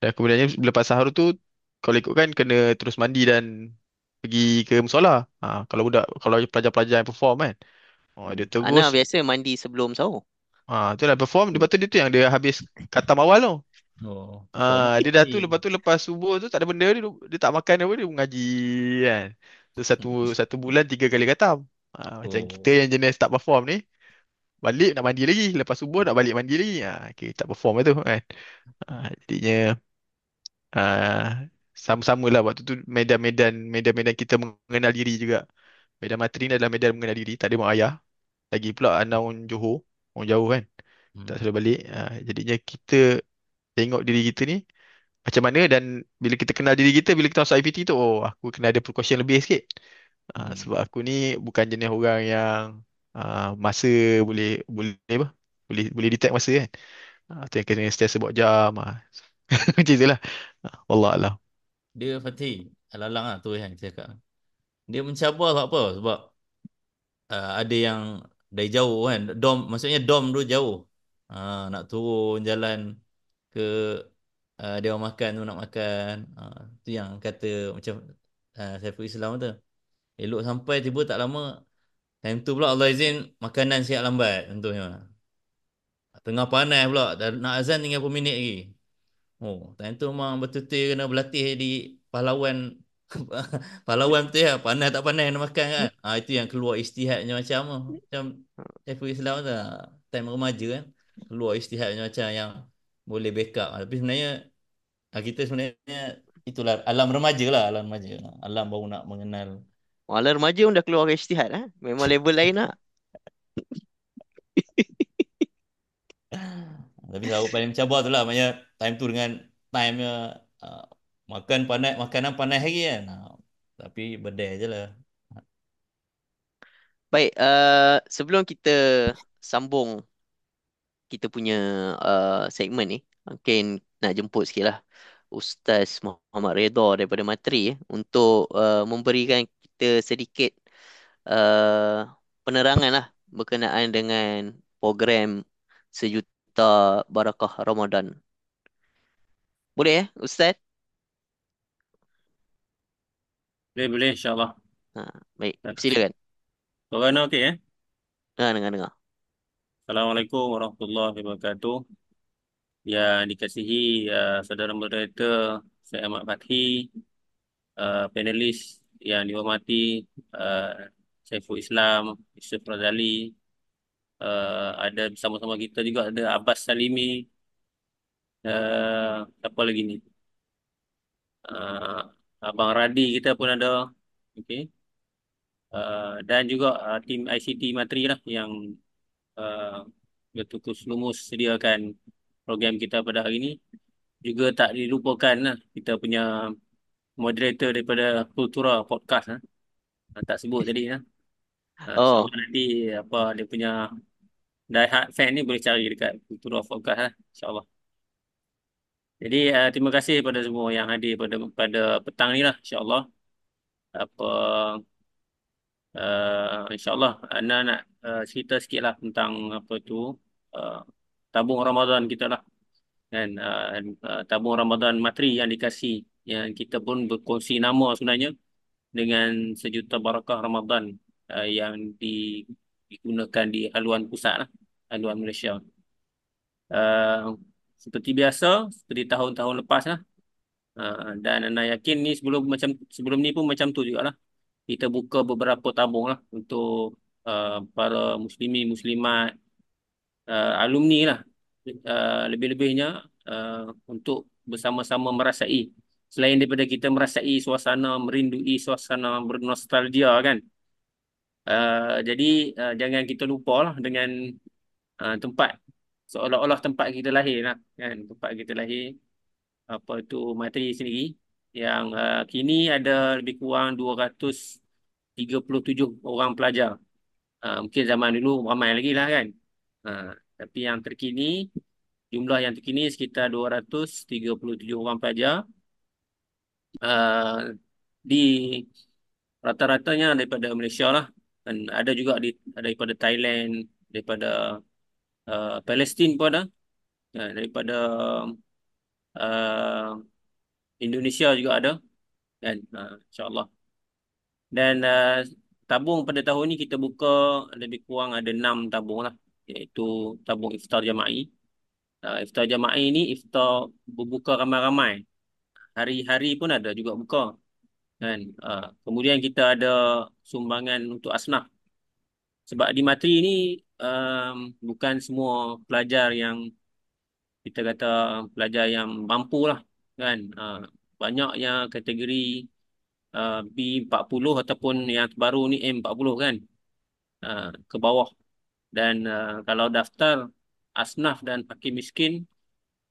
Dan kemudiannya Lepas sahur tu Kalau ikutkan Kena terus mandi dan pergi ke musola. Ha, kalau budak kalau pelajar-pelajar yang perform kan. Oh dia Ana terus biasa mandi sebelum sahur. ha tu lah perform lepas tu dia tu yang dia habis khatam awal tu. Oh, Ah, dia dah tu lepas tu lepas subuh tu tak ada benda dia dia tak makan apa dia mengaji kan. Tu satu satu bulan tiga kali khatam. Ah, macam kita Oh. yang jenis tak perform ni balik nak mandi lagi, lepas subuh nak balik mandi lagi. Ah, okay, tak perform lah tu kan. Ah, jadinya ah, sama-sama lah waktu tu medan-medan medan-medan kita mengenal diri juga. Medan materi ni adalah medan mengenal diri, tak ada mak ayah. Lagi pula anak orang Johor, orang jauh kan. Tak Hmm. selalu balik. Ah, jadinya kita tengok diri kita ni macam mana dan bila kita kenal diri kita bila kita masuk IPT tu oh aku kena ada precaution lebih sikit uh, Hmm. sebab aku ni bukan jenis orang yang uh, masa boleh boleh apa boleh boleh detect masa kan uh, tu yang kena sentiasa buat jam uh. macam itulah uh, Allah Allah Dia Fatih, alang-alang lah tu yang saya cakap. Dia mencabar sebab apa? Sebab uh, ada yang dari jauh kan. Dom, maksudnya dom tu jauh. Uh, nak turun jalan ke uh, dia makan tu nak makan. Uh, tu yang kata macam uh, Saiful Islam tu. Elok sampai tiba tak lama. Time tu pula Allah izin makanan siap lambat contohnya. Tengah panas pula. Nak azan tinggal berapa minit lagi. Oh, time tu memang betul-betul kena berlatih di pahlawan pahlawan betul ya. Panas tak panas nak makan kan. Ah itu yang keluar istihadnya macam apa? Macam Saiful Islam tu lah. Time remaja kan. Keluar istihadnya macam yang boleh backup. Ah, Tapi sebenarnya ah, kita sebenarnya itulah alam remaja lah, alam remaja. Alam baru nak mengenal Walau remaja pun dah keluar ke ijtihad ha? Memang level lain lah. Tapi sahur paling mencabar tu lah Maknanya time tu dengan time-nya uh, Makan panas Makanan panas lagi kan? Uh, Tapi berdaya je lah. Baik, uh, sebelum kita sambung kita punya uh, segmen ni, mungkin nak jemput sikit lah Ustaz Muhammad Redha daripada Matri eh, untuk uh, memberikan kita sedikit uh, penerangan lah berkenaan dengan program Sejuta Barakah Ramadan. Boleh ya, Ustaz? Boleh, boleh insyaAllah. Ha, baik, silakan. Korang okey eh? Ha, dengar-dengar. Assalamualaikum warahmatullahi wabarakatuh. Yang dikasihi uh, saudara moderator saya Ahmad Fathi, uh, panelis yang dihormati uh, Saiful Islam, Yusuf Razali, uh, ada bersama-sama kita juga ada Abbas Salimi, uh, siapa lagi ni? Uh, Abang Radi kita pun ada, okey. Uh, dan juga uh, tim ICT Matri lah yang uh, bertukus lumus sediakan program kita pada hari ini. Juga tak dilupakan lah kita punya moderator daripada Kultura Podcast lah. Tak sebut tadi lah. Oh. so nanti apa dia punya die hard fan ni boleh cari dekat Kultura Podcast lah. InsyaAllah. Jadi uh, terima kasih kepada semua yang hadir pada pada petang ni lah. InsyaAllah. Apa uh, InsyaAllah Ana nak uh, cerita sikit lah tentang apa tu uh, tabung Ramadan kita lah. Kan uh, tabung Ramadan matri yang dikasih yang kita pun berkongsi nama sebenarnya dengan sejuta barakah Ramadan uh, yang di, digunakan di haluan pusat lah, haluan Malaysia. Uh, seperti biasa, seperti tahun-tahun lepas lah. Uh, dan Ana yakin ni sebelum macam sebelum ni pun macam tu jugalah. Kita buka beberapa tabung lah untuk uh, para muslimi muslimat uh, alumni lah uh, lebih-lebihnya uh, untuk bersama-sama merasai selain daripada kita merasai suasana merindui suasana bernostalgia kan uh, jadi uh, jangan kita lupa lah dengan uh, tempat. Seolah-olah tempat kita lahir lah kan? Tempat kita lahir apa itu materi sendiri yang uh, kini ada lebih kurang 237 orang pelajar. Uh, mungkin zaman dulu ramai lagi lah kan? Uh, tapi yang terkini jumlah yang terkini sekitar 237 orang pelajar. Uh, di rata-ratanya daripada Malaysia lah dan ada juga di daripada Thailand daripada uh, Palestin pun ada uh, daripada uh, Indonesia juga ada kan uh, insyaallah Dan uh, tabung pada tahun ni kita buka lebih kurang ada enam tabung lah. Iaitu tabung iftar jama'i. Uh, iftar jama'i ni iftar berbuka ramai-ramai. Hari-hari pun ada juga buka. Kan? Uh, kemudian kita ada sumbangan untuk asnaf. Sebab di matri ni um, bukan semua pelajar yang kita kata pelajar yang mampu lah. Kan? Uh, banyak yang kategori uh, B40 ataupun yang terbaru ni M40 kan. Uh, ke bawah. Dan uh, kalau daftar asnaf dan fakir miskin,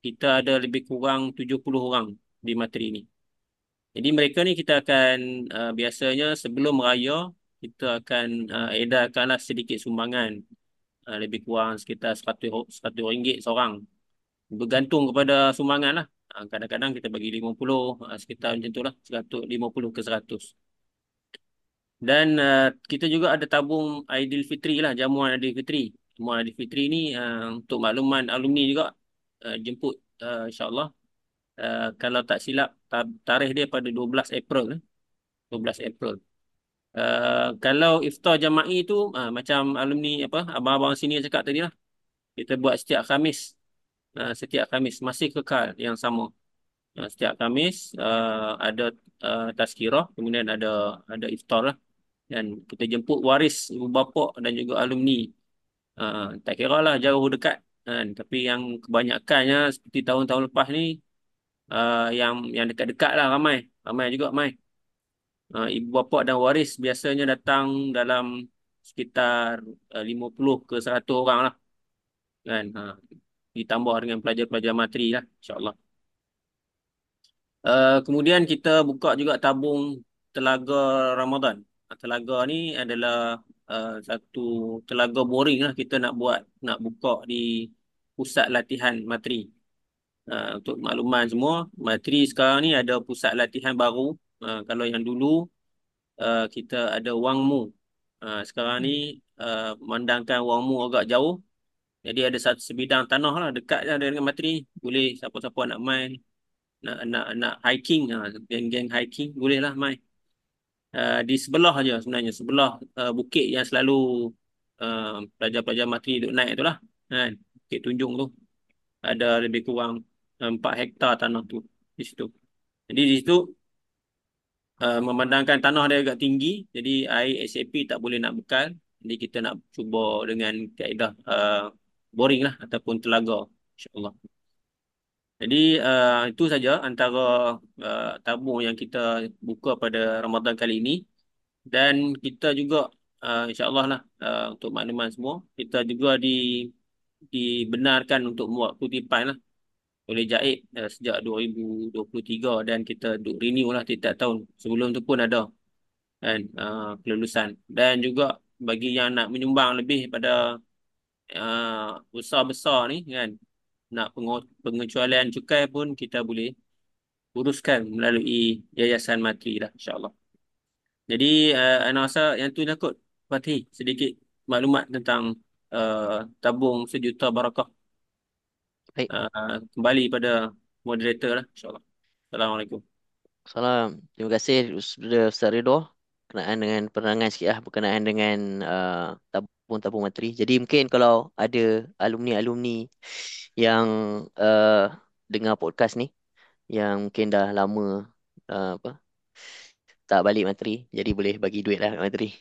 kita ada lebih kurang 70 orang di materi ni. Jadi mereka ni kita akan uh, biasanya sebelum raya kita akan uh, edarkanlah sedikit sumbangan uh, lebih kurang sekitar 100 100 ringgit seorang. Bergantung kepada sumbangan lah. Uh, kadang-kadang kita bagi 50 uh, sekitar macam tu lah 150 ke 100. Dan uh, kita juga ada tabung Aidilfitri lah jamuan Aidilfitri. Jamuan Aidilfitri ni uh, untuk makluman alumni juga uh, jemput uh, insyaAllah. Uh, kalau tak silap tarikh dia pada 12 April 12 eh. April. Uh, kalau iftar jama'i tu uh, macam alumni apa abang-abang sini cakap tadi lah kita buat setiap Khamis. Uh, setiap Khamis masih kekal yang sama. Uh, setiap Khamis uh, ada uh, tazkirah kemudian ada ada iftar lah. Dan kita jemput waris ibu bapa dan juga alumni. Uh, tak kira lah jauh dekat kan tapi yang kebanyakannya seperti tahun-tahun lepas ni uh, yang yang dekat-dekat lah ramai. Ramai juga mai. Uh, ibu bapa dan waris biasanya datang dalam sekitar uh, 50 ke 100 orang lah. Kan? Uh, ditambah dengan pelajar-pelajar materi lah. InsyaAllah. Uh, kemudian kita buka juga tabung telaga Ramadan. Telaga ni adalah uh, satu telaga boring lah kita nak buat, nak buka di pusat latihan materi. Uh, untuk makluman semua, Matri sekarang ni ada pusat latihan baru. Uh, kalau yang dulu uh, kita ada Wangmu. Uh, sekarang ni uh, memandangkan Wangmu agak jauh. Jadi ada satu sebidang tanah lah dekat lah dengan Matri. Boleh siapa-siapa nak main, nak nak nak hiking, uh, geng-geng hiking boleh lah main. Uh, di sebelah aja sebenarnya sebelah uh, bukit yang selalu uh, pelajar-pelajar matri duduk naik tu lah kan bukit tunjung tu ada lebih kurang 4 hektar tanah tu di situ. Jadi di situ uh, memandangkan tanah dia agak tinggi, jadi air SAP tak boleh nak bekal. Jadi kita nak cuba dengan kaedah uh, boring lah ataupun telaga insyaAllah. Jadi uh, itu saja antara uh, tabung yang kita buka pada Ramadan kali ini. Dan kita juga uh, insyaAllah lah uh, untuk makluman semua, kita juga di dibenarkan untuk buat kutipan lah oleh Jaib uh, sejak 2023 dan kita duk renew lah tiap tahun. Sebelum tu pun ada kan uh, kelulusan dan juga bagi yang nak menyumbang lebih pada uh, usaha besar ni kan nak pengecualian cukai pun kita boleh uruskan melalui yayasan matri lah insyaAllah. Jadi uh, Ana rasa yang tu nak kot Fatih sedikit maklumat tentang uh, tabung sejuta barakah Baik. Uh, kembali pada moderator lah insyaAllah. Assalamualaikum. Salam. Terima kasih Ustaz Ridho kenaan dengan penerangan sikit lah berkenaan dengan uh, tabung-tabung materi. Jadi mungkin kalau ada alumni-alumni yang uh, dengar podcast ni yang mungkin dah lama uh, apa tak balik materi jadi boleh bagi duit lah materi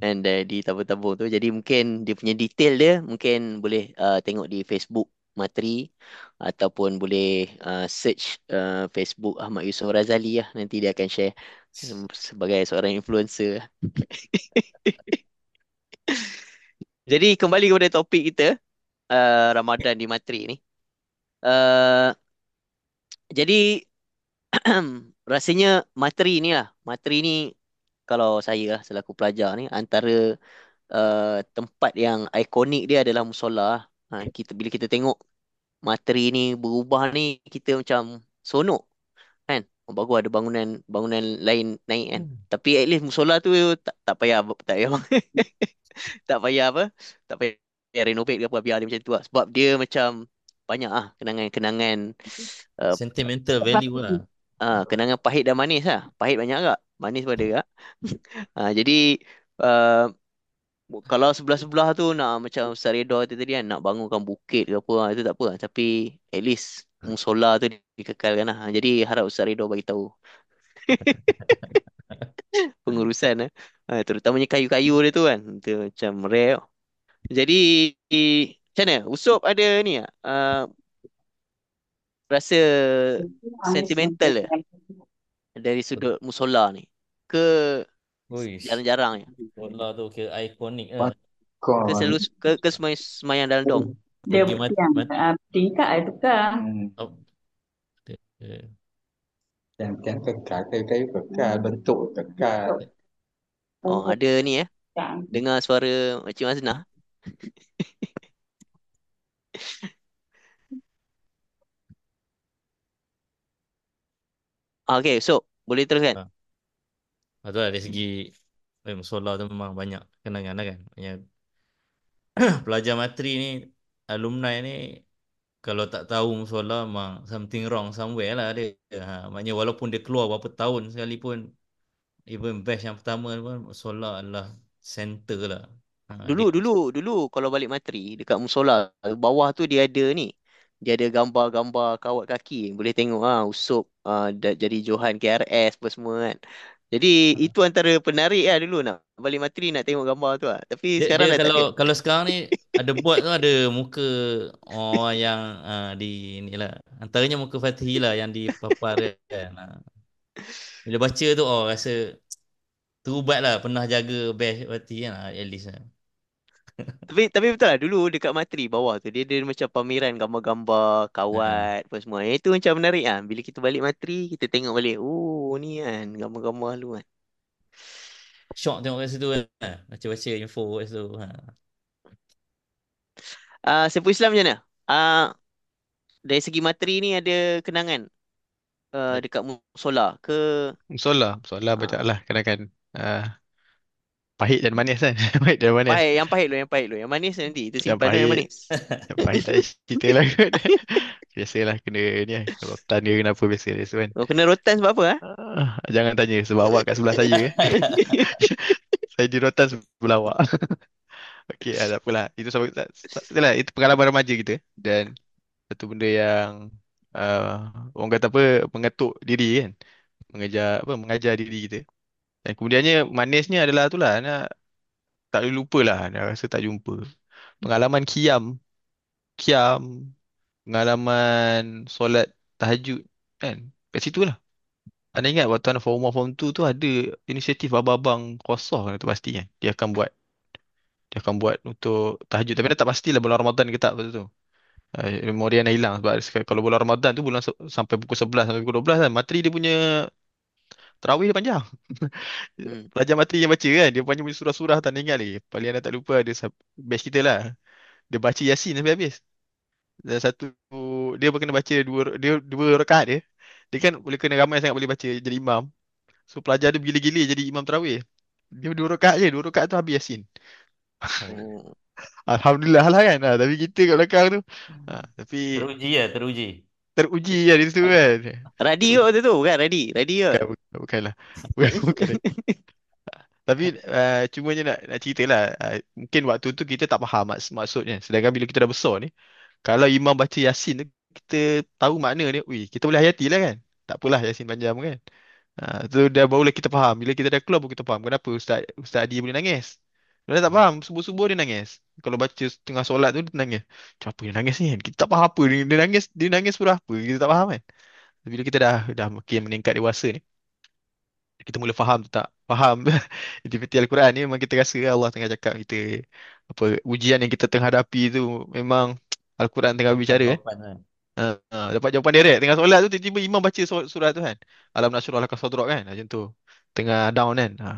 dan uh, di tabung-tabung tu jadi mungkin dia punya detail dia mungkin boleh uh, tengok di Facebook Matri ataupun boleh uh, search uh, Facebook Ahmad Yusof Razali lah. Nanti dia akan share sebagai seorang influencer. Jadi kembali kepada topik kita uh, Ramadan di Matri ni. Uh, jadi rasanya Matri ni lah. Matri ni kalau saya lah selaku pelajar ni antara uh, tempat yang ikonik dia adalah musola lah. Ha, kita bila kita tengok materi ni berubah ni kita macam sonok kan. Oh, bagus ada bangunan bangunan lain naik kan. Hmm. Tapi at least musola tu tak tak payah tak payah tak payah apa? Tak payah renovate ke apa biar dia macam tu lah. Sebab dia macam banyak ah kenangan-kenangan uh, sentimental value lah. Ah, uh, kenangan pahit dan manis lah. Pahit banyak agak. Manis pun ada kak. Ah, jadi uh, kalau sebelah-sebelah tu nak macam Ustaz Redha tu tadi kan nak bangunkan bukit ke apa ah, itu tak apa tapi at least musola tu dikekalkan lah. Jadi harap Ustaz Redha bagi tahu pengurusan eh. Ah, terutamanya kayu-kayu dia tu kan. Itu macam rare. Jadi macam mana? Usup ada ni ah uh, rasa sentimental ke dari sudut musola ni ke. Jarang-jarang je? Bola tu kira ikonik lah. Ke selalu ke, ke semayang, semayang dalam dom? Dia Pergi mat, yang mat, uh, tingkat itu kan. Hmm. oh, eh, Yang kekal, kayu-kayu kekal, bentuk kekal. Oh, ada ni eh. Yang Dengar suara Makcik Maznah. Ah, Okay, so boleh teruskan. Ah. Lepas tu lah dari segi eh, musola tu memang banyak kenangan lah kan. Banyak pelajar matri ni, alumni ni kalau tak tahu musola memang something wrong somewhere lah dia. Ha, maknanya walaupun dia keluar berapa tahun sekalipun even batch yang pertama pun musola adalah center lah. Ha, Dulu, dia, dulu, dulu kalau balik matri dekat musola, bawah tu dia ada ni. Dia ada gambar-gambar kawat kaki. Boleh tengok ah Usup ah, dah jadi Johan KRS apa semua kan. Jadi itu antara penarik lah dulu nak balik matri nak tengok gambar tu lah. Tapi dia, sekarang dia dah tak kalau ada. kalau sekarang ni ada buat tu ada muka orang yang uh, di ni lah. Antaranya muka Fatih lah yang dipapar kan. Ha. Bila baca tu oh rasa terubat lah pernah jaga batch Fatih kan ah, at least lah. Tapi tapi betul lah dulu dekat matri bawah tu dia ada macam pameran gambar-gambar kawat apa semua. Itu macam menarik ah. Bila kita balik matri kita tengok balik. Oh ni kan gambar-gambar lu kan. Shock tengok kat situ kan. Ha. Baca-baca info kat situ. Ha. Ah Saiful Islam macam mana? Ah dari segi matri ni ada kenangan uh, dekat musola ke Musola, musola banyak ah, lah kadang-kadang uh, pahit dan manis kan. Pahit dan manis. pahit yang pahit lu yang pahit lu yang manis nanti itu Yang simpan yang pahit, manis. yang pahit tak cerita lah kot. Biasalah kena ni kan. Rotan dia kenapa biasa dia tu kan. Oh kena rotan sebab apa ah? Ah, jangan tanya sebab awak kat sebelah saya. eh. saya di rotan sebelah awak. Okey, ah, tak apalah. Itu sama tak, tak, itulah, itu pengalaman remaja kita dan satu benda yang uh, orang kata apa mengetuk diri kan. Mengejar apa mengajar diri kita. Dan kemudiannya manisnya adalah itulah nak tak boleh lupa lah. Nak rasa tak jumpa. Pengalaman kiam, kiam, pengalaman solat tahajud kan. Kat situ lah. Anda ingat waktu anak form 1, form 2 tu ada inisiatif abang-abang kosong tu pasti kan. Dia akan buat dia akan buat untuk tahajud tapi dia tak pastilah bulan Ramadan ke tak waktu tu. Uh, memori yang dah hilang sebab kalau bulan Ramadan tu bulan sampai pukul 11 sampai pukul 12 kan matri dia punya tarawih dia panjang. Hmm. Pelajar matri yang baca kan dia panjang punya surah-surah tak ingat lagi. Paling anda tak lupa ada batch kita lah. Dia baca Yasin sampai habis. Dan satu dia pun kena baca dua dia dua rakaat dia. Dia kan boleh kena ramai sangat boleh baca jadi imam. So pelajar dia gila-gila jadi imam tarawih. Dia dua rakaat je, dua rakaat tu habis Yasin. Oh. Alhamdulillah lah kan. Ha, tapi kita kat belakang tu. Ha, tapi Teruji lah, teruji. Teruji lah di situ kan. Radi ke waktu tu kan Radi? Radi ke? Bukan, bukan, bukanlah. Bukan, bukan. Tapi uh, cuma je nak, nak cerita lah. Uh, mungkin waktu tu kita tak faham maks maksudnya. Sedangkan bila kita dah besar ni, kalau imam baca Yasin tu, kita tahu makna dia. Ui, kita boleh hayati lah kan. Tak apalah Yasin panjang pun kan. Uh, tu dah barulah kita faham. Bila kita dah keluar baru kita faham. Kenapa Ustaz, Ustaz Adi boleh nangis. Kita tak faham. Subuh-subuh dia nangis. Kalau baca tengah solat tu dia nangis. Macam apa dia nangis ni kan? Kita tak faham apa. Dia, dia nangis dia nangis surah apa. Kita tak faham kan. Bila kita dah dah makin meningkat dewasa ni, kita mula faham tu tak faham aktiviti Al-Quran ni memang kita rasa Allah tengah cakap kita apa ujian yang kita tengah hadapi tu memang Al-Quran tengah berbicara Jawapan kan. ha, ha, dapat jawapan direct tengah solat tu tiba-tiba imam baca sur- surah tu kan Alam nashrah laka sadrak kan macam tu tengah down kan ha.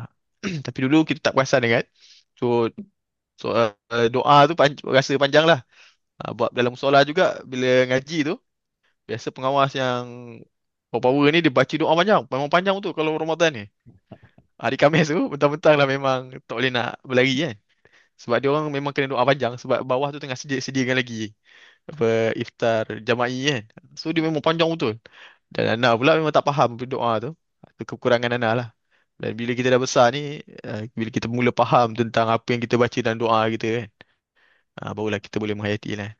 tapi dulu kita tak perasan kan so so uh, doa tu panj- rasa panjang lah. Ha, buat dalam solat juga bila ngaji tu biasa pengawas yang power ni dia baca doa panjang. Memang panjang tu kalau Ramadan ni. Hari Khamis tu bentang-bentang lah memang tak boleh nak berlari kan. Sebab dia orang memang kena doa panjang sebab bawah tu tengah sedia sediakan lagi. Apa iftar jama'i kan. So dia memang panjang betul. Dan Ana pula memang tak faham doa tu. Itu kekurangan Ana lah Dan bila kita dah besar ni, uh, bila kita mula faham tentang apa yang kita baca dalam doa kita kan, uh, barulah kita boleh menghayati lah.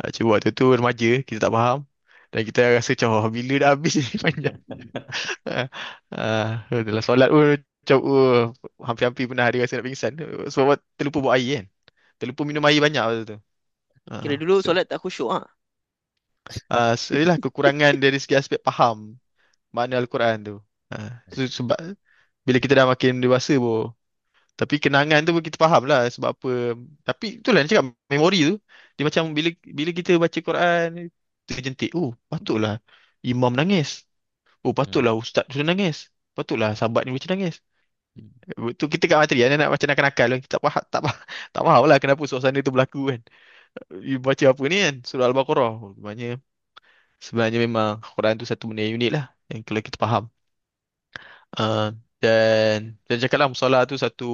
Uh, cuma waktu tu remaja, kita tak faham. Dan kita rasa macam, oh, bila dah habis ni panjang. uh, dalam solat pun macam, oh, hampir-hampir pernah ada rasa nak pingsan. Sebab terlupa buat air kan. Terlupa minum air banyak waktu tu. Uh, Kira dulu so, solat tak khusyuk ah. uh, so, kekurangan dari segi aspek faham makna Al-Quran tu. Uh, so, sebab bila kita dah makin dewasa pun tapi kenangan tu pun kita faham lah sebab apa. Tapi itulah dia cakap memori tu. Dia macam bila bila kita baca Quran terjentik oh patutlah imam nangis. Oh patutlah Hmm. ustaz tu nangis. Patutlah sahabat ni macam nangis. Hmm. tu kita kat materi nak macam nakal-nakal kan. kita tak faham tak faham, tak faham lah kenapa suasana tu berlaku kan. You baca apa ni kan surah Al-Baqarah. Sebenarnya sebenarnya memang Quran tu satu benda yang unik lah yang kalau kita faham. Uh, dan dan cakaplah musola tu satu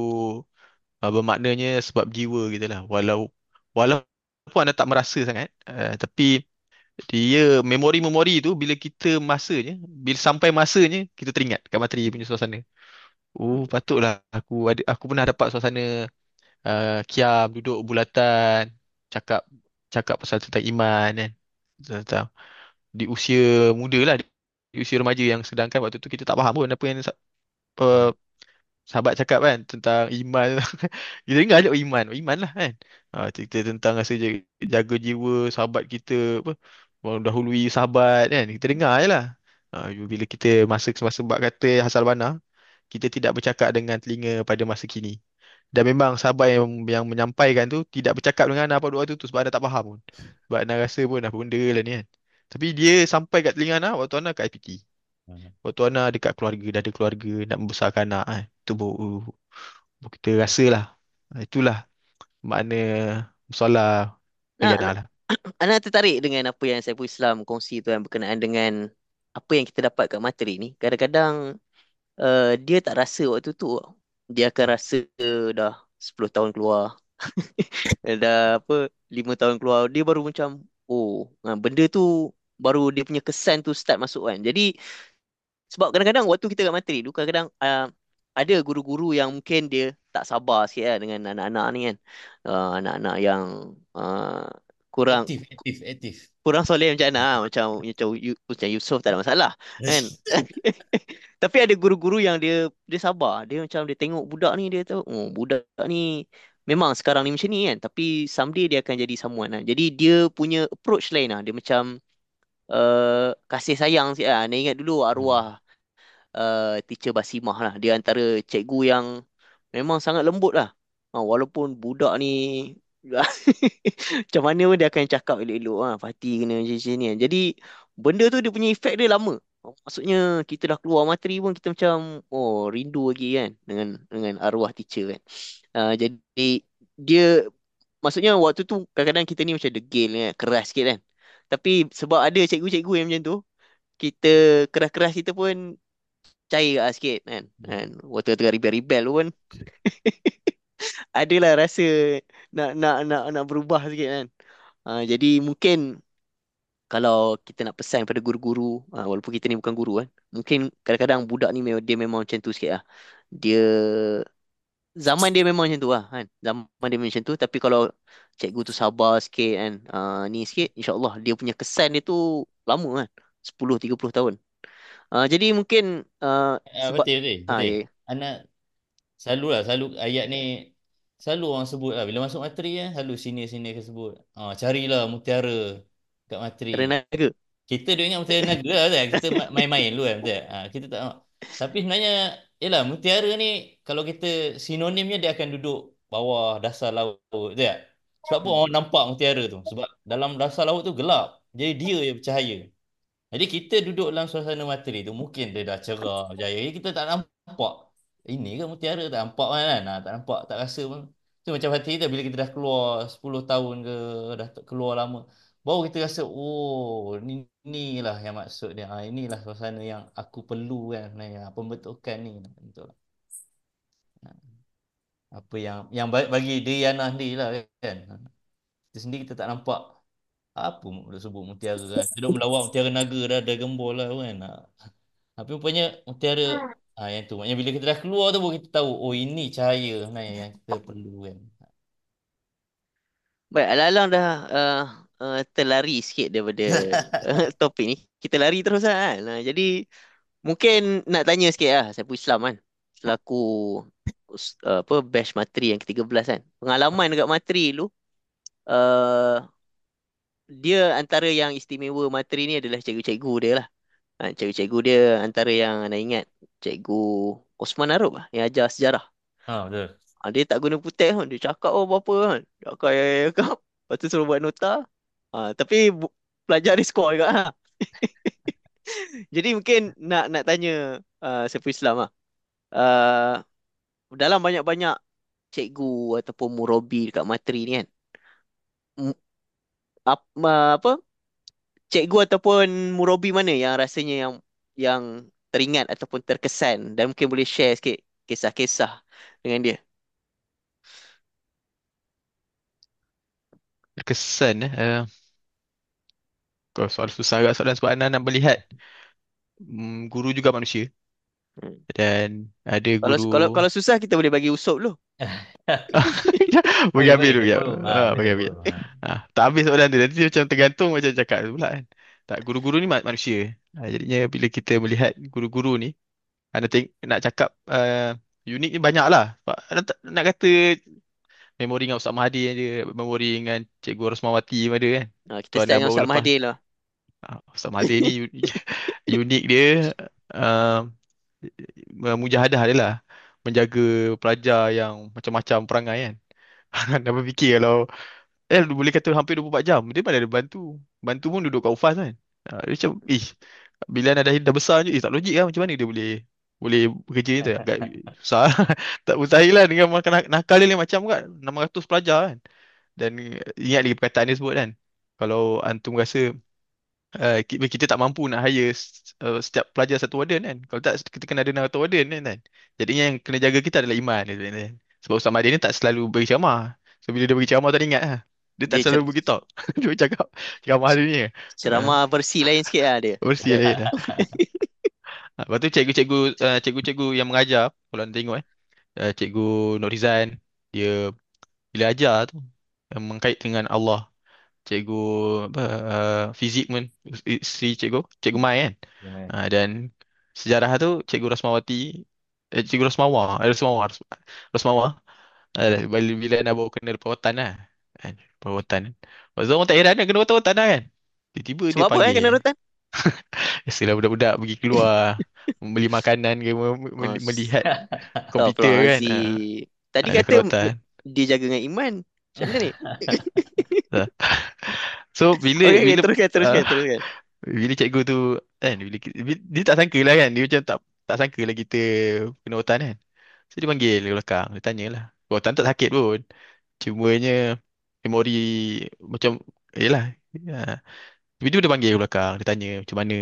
uh, bermaknanya sebab jiwa gitu lah. Walau walaupun anda tak merasa sangat, uh, tapi dia memori-memori tu bila kita masanya, bila sampai masanya kita teringat kat materi punya suasana. Oh, patutlah aku ada aku pernah dapat suasana uh, kiam duduk bulatan cakap cakap pasal tentang iman kan. Tentang di usia muda lah di usia remaja yang sedangkan waktu tu kita tak faham pun apa yang apa sahabat cakap kan tentang iman. Kita dengar je oh, iman oh, iman lah kan. Ha, cerita tentang rasa jaga, jaga jiwa sahabat kita apa mendahului sahabat kan. Kita dengar je lah. Ha, bila kita masa semasa bab kata Hasal Banah kita tidak bercakap dengan telinga pada masa kini. Dan memang sahabat yang yang menyampaikan tu tidak bercakap dengan apa doa tu, tu sebab Ana tak faham pun. Sebab Ana rasa pun apa benda lah ni kan. Tapi dia sampai kat telinga Ana waktu Ana kat IPT Hmm. Waktu Ana dekat keluarga, dah ada keluarga, nak membesarkan anak kan. Itu baru, baru kita rasa lah. Itulah makna musola bagi Nah, Ana lah. Ana tertarik dengan apa yang Saiful Islam kongsi tu yang berkenaan dengan apa yang kita dapat kat materi ni. Kadang-kadang uh, dia tak rasa waktu tu. Dia akan rasa dah 10 tahun keluar. dah apa 5 tahun keluar. Dia baru macam oh, ha, benda tu baru dia punya kesan tu start masuk kan. Jadi sebab kadang-kadang waktu kita kat materi tu kadang-kadang uh, ada guru-guru yang mungkin dia tak sabar sikit lah dengan anak-anak ni kan. Uh, anak-anak yang uh, kurang Aktif, aktif, aktif. kurang soleh macam Ana lah. macam macam macam Yusof tak ada masalah kan. Tapi ada guru-guru yang dia dia sabar. Dia macam dia tengok budak ni dia tahu oh budak ni memang sekarang ni macam ni kan tapi someday dia akan jadi someone lah. Jadi dia punya approach lain lah. Dia macam uh, kasih sayang sikit lah. Dia ingat dulu Hmm. arwah uh, teacher Basimah lah. Dia antara cikgu yang memang sangat lembut lah. Ha, walaupun budak ni macam mana pun dia akan cakap elok-elok ha, Fatih kena macam-macam ni kan. Jadi benda tu dia punya efek dia lama. Oh, Maksudnya kita dah keluar materi pun kita macam oh rindu lagi kan dengan dengan arwah teacher kan. Uh, jadi dia maksudnya waktu tu kadang-kadang kita ni macam degil kan, keras sikit kan. Tapi sebab ada cikgu-cikgu yang macam tu, kita keras-keras kita pun cair lah sikit kan. kan. Waktu tengah rebel-rebel pun adalah rasa nak nak nak nak berubah sikit kan. Uh, jadi mungkin kalau kita nak pesan pada guru-guru, uh, walaupun kita ni bukan guru kan, mungkin kadang-kadang budak ni dia memang macam tu sikit lah. Dia zaman dia memang macam tu lah kan. Zaman dia memang macam tu tapi kalau cikgu tu sabar sikit kan, uh, ni sikit insya-Allah dia punya kesan dia tu lama kan. 10 30 tahun. Uh, jadi mungkin uh, sebab betul, betul, ah betul. ya. Anak selalu lah, selalu ayat ni selalu orang sebut lah. Bila masuk materi kan, selalu sini-sini akan sebut. Ah, carilah mutiara kat materi. Kerana naga. Kita duk ingat mutiara naga lah betul. Kita ma- main-main dulu kan betul. Ha, kita tak nak. Tapi sebenarnya yalah mutiara ni kalau kita sinonimnya dia akan duduk bawah dasar laut betul tak? Sebab apa orang nampak mutiara tu? Sebab dalam dasar laut tu gelap. Jadi dia yang bercahaya. Jadi kita duduk dalam suasana materi tu mungkin dia dah cerah. Jadi kita tak nampak. Ini ke mutiara tak nampak kan? Nah, tak nampak, tak rasa pun. Tu macam hati kita bila kita dah keluar 10 tahun ke dah keluar lama. Baru kita rasa oh ni inilah yang maksud dia. Ha, inilah suasana yang aku perlu kan sebenarnya. Pembentukan ni. Betul. Apa yang yang ba- bagi diri Ana sendiri lah kan. Kita sendiri kita tak nampak apa nak sebut mutiara kan. Kita duk melawak mutiara naga dah ada gembol lah kan. Ha. Tapi rupanya mutiara Ah yang tu. Maknanya bila kita dah keluar tu baru kita tahu oh ini cahaya sebenarnya yang kita perlu kan. Baik, alang-alang dah uh, uh, terlari sikit daripada uh, topik ni. Kita lari terus lah kan. Nah, jadi mungkin nak tanya sikit lah. Saya pun Islam kan. Selaku uh, apa batch matri yang ke-13 kan. Pengalaman dekat matri lu. Uh, dia antara yang istimewa matri ni adalah cikgu-cikgu dia lah. Ha, cikgu-cikgu dia antara yang anda ingat. Cikgu Osman Arub lah. Yang ajar sejarah. Ha betul. Ha, dia tak guna putek kan. Dia cakap oh apa-apa kan. Cakap ya ya cakap. Lepas tu suruh buat nota. Ha, tapi bu- pelajar dia skor juga ha. Jadi mungkin nak nak tanya uh, Saiful Islam lah. Uh, dalam banyak-banyak cikgu ataupun murabi dekat matri ni kan. M- ap- ma- apa? Cikgu ataupun murabi mana yang rasanya yang yang teringat ataupun terkesan dan mungkin boleh share sikit kisah-kisah dengan dia. Kesan eh. Uh, soal susah agak soalan sebab Anan nak melihat mm, guru juga manusia Hmm. dan ada Kalau guru kalau kalau susah kita boleh bagi usop dulu. bagi habis dulu ya. Ha, Ha, bagi habis. Ha, tak habis soalan tu. Nanti dia macam tergantung macam cakap tu pula kan. Tak, guru-guru ni ma- manusia. Ha, jadinya bila kita melihat guru-guru ni, anda teng- nak cakap uh, unik ni banyak lah. Sebab anda tak, nak kata memori dengan Ustaz Mahathir je, memori dengan Cikgu Rosmawati pun ada kan. Ha, kita Tu start dengan baru Ustaz lepas. Mahathir lah. Ha, Ustaz Mahathir ni uni- unik dia uh, mujahadah dia lah. Menjaga pelajar yang macam-macam perangai kan. Anda berfikir kalau Eh boleh kata hampir 24 jam Dia mana ada bantu Bantu pun duduk kat UFAS kan ha, Dia macam Ish Bila anak dah, dah besar je Eh tak logik lah Macam mana dia boleh Boleh bekerja ni tu Agak susah Tak mustahil lah Dengan makan nakal dia macam kan 600 pelajar kan Dan ingat lagi perkataan dia sebut kan Kalau antum rasa uh, kita, tak mampu nak hire uh, Setiap pelajar satu warden kan Kalau tak kita kena ada 600 warden kan, kan Jadinya yang kena jaga kita adalah iman dia sebenarnya. Sebab Ustaz Mahdi ni tak selalu beri ceramah So bila dia beri ceramah tak ingat lah dia tak Dia selalu bagi talk. Dia cakap ceramah hari ni. Ceramah versi lain sikit lah dia. Bersih lain lah. Ha, Lepas tu cikgu-cikgu uh, cikgu-cikgu yang mengajar kalau anda tengok eh uh, cikgu Norizan dia bila ajar tu mengkait dengan Allah. Cikgu apa uh, fizik pun isteri cikgu cikgu Mai kan. Uh, dan sejarah tu cikgu Rosmawati eh, cikgu Rosmawa, eh, Rosmawa, Rosmawa. Uh, bila, bila nak bawa kena perawatan lah. Kan, perawatan. Tu orang tak heran kan kena perawatan lah kan. Tiba-tiba dia Sebab apa eh panggil. kena rotan? Biasalah budak-budak pergi keluar membeli makanan ke Oh, melihat komputer kan. Astagfirullahaladzim. Tadi ada kata perawatan. dia jaga dengan iman. Macam mana ni? So bila okay, bila teruskan, teruskan, ah, teruskan. bila cikgu tu kan bila, bila dia tak sangka lah kan dia macam tak tak sangka lah kita kena hutan kan. So dia panggil ke belakang dia tanya lah. Hutan tak sakit pun. Cumanya memori macam yelah. Ya. Tiba-tiba dia panggil ke belakang dia tanya macam mana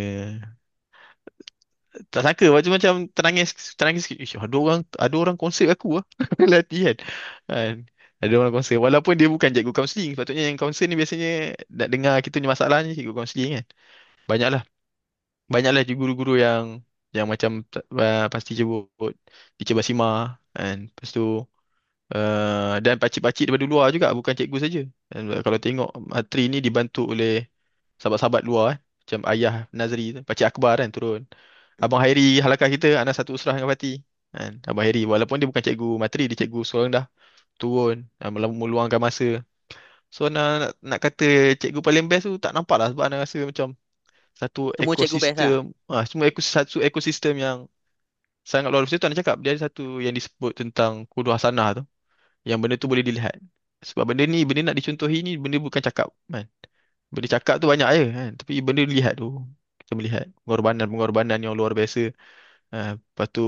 tak sangka macam macam terangis terangis sikit. Ish, ada orang ada orang konsert aku lah latihan. Kan. Ada orang konsert walaupun dia bukan cikgu kaunseling. Sepatutnya yang konsert ni biasanya nak dengar kita punya masalah ni cikgu kaunseling kan. Banyaklah. Banyaklah guru-guru yang yang macam uh, pasti sebut teacher Basima kan. Lepas tu uh, dan pakcik-pakcik daripada luar juga bukan cikgu saja. Dan kalau tengok matri ni dibantu oleh sahabat-sahabat luar eh. Macam ayah Nazri Pakcik Akbar kan turun. Abang Hairi halakah kita anak satu usrah dengan Fatih. Kan? Abang Hairi walaupun dia bukan cikgu matri dia cikgu seorang dah turun melu- meluangkan masa. So nak, nak nak kata cikgu paling best tu tak nampak lah sebab anak rasa macam satu Semua cikgu best lah. ekosistem ah semua ekos, satu ekosistem yang sangat luar biasa tu anak cakap dia ada satu yang disebut tentang kudu hasanah tu yang benda tu boleh dilihat. Sebab benda ni benda nak dicontohi ni benda bukan cakap kan. Benda cakap tu banyak je kan tapi benda dilihat tu kita melihat pengorbanan-pengorbanan yang luar biasa. Uh, lepas tu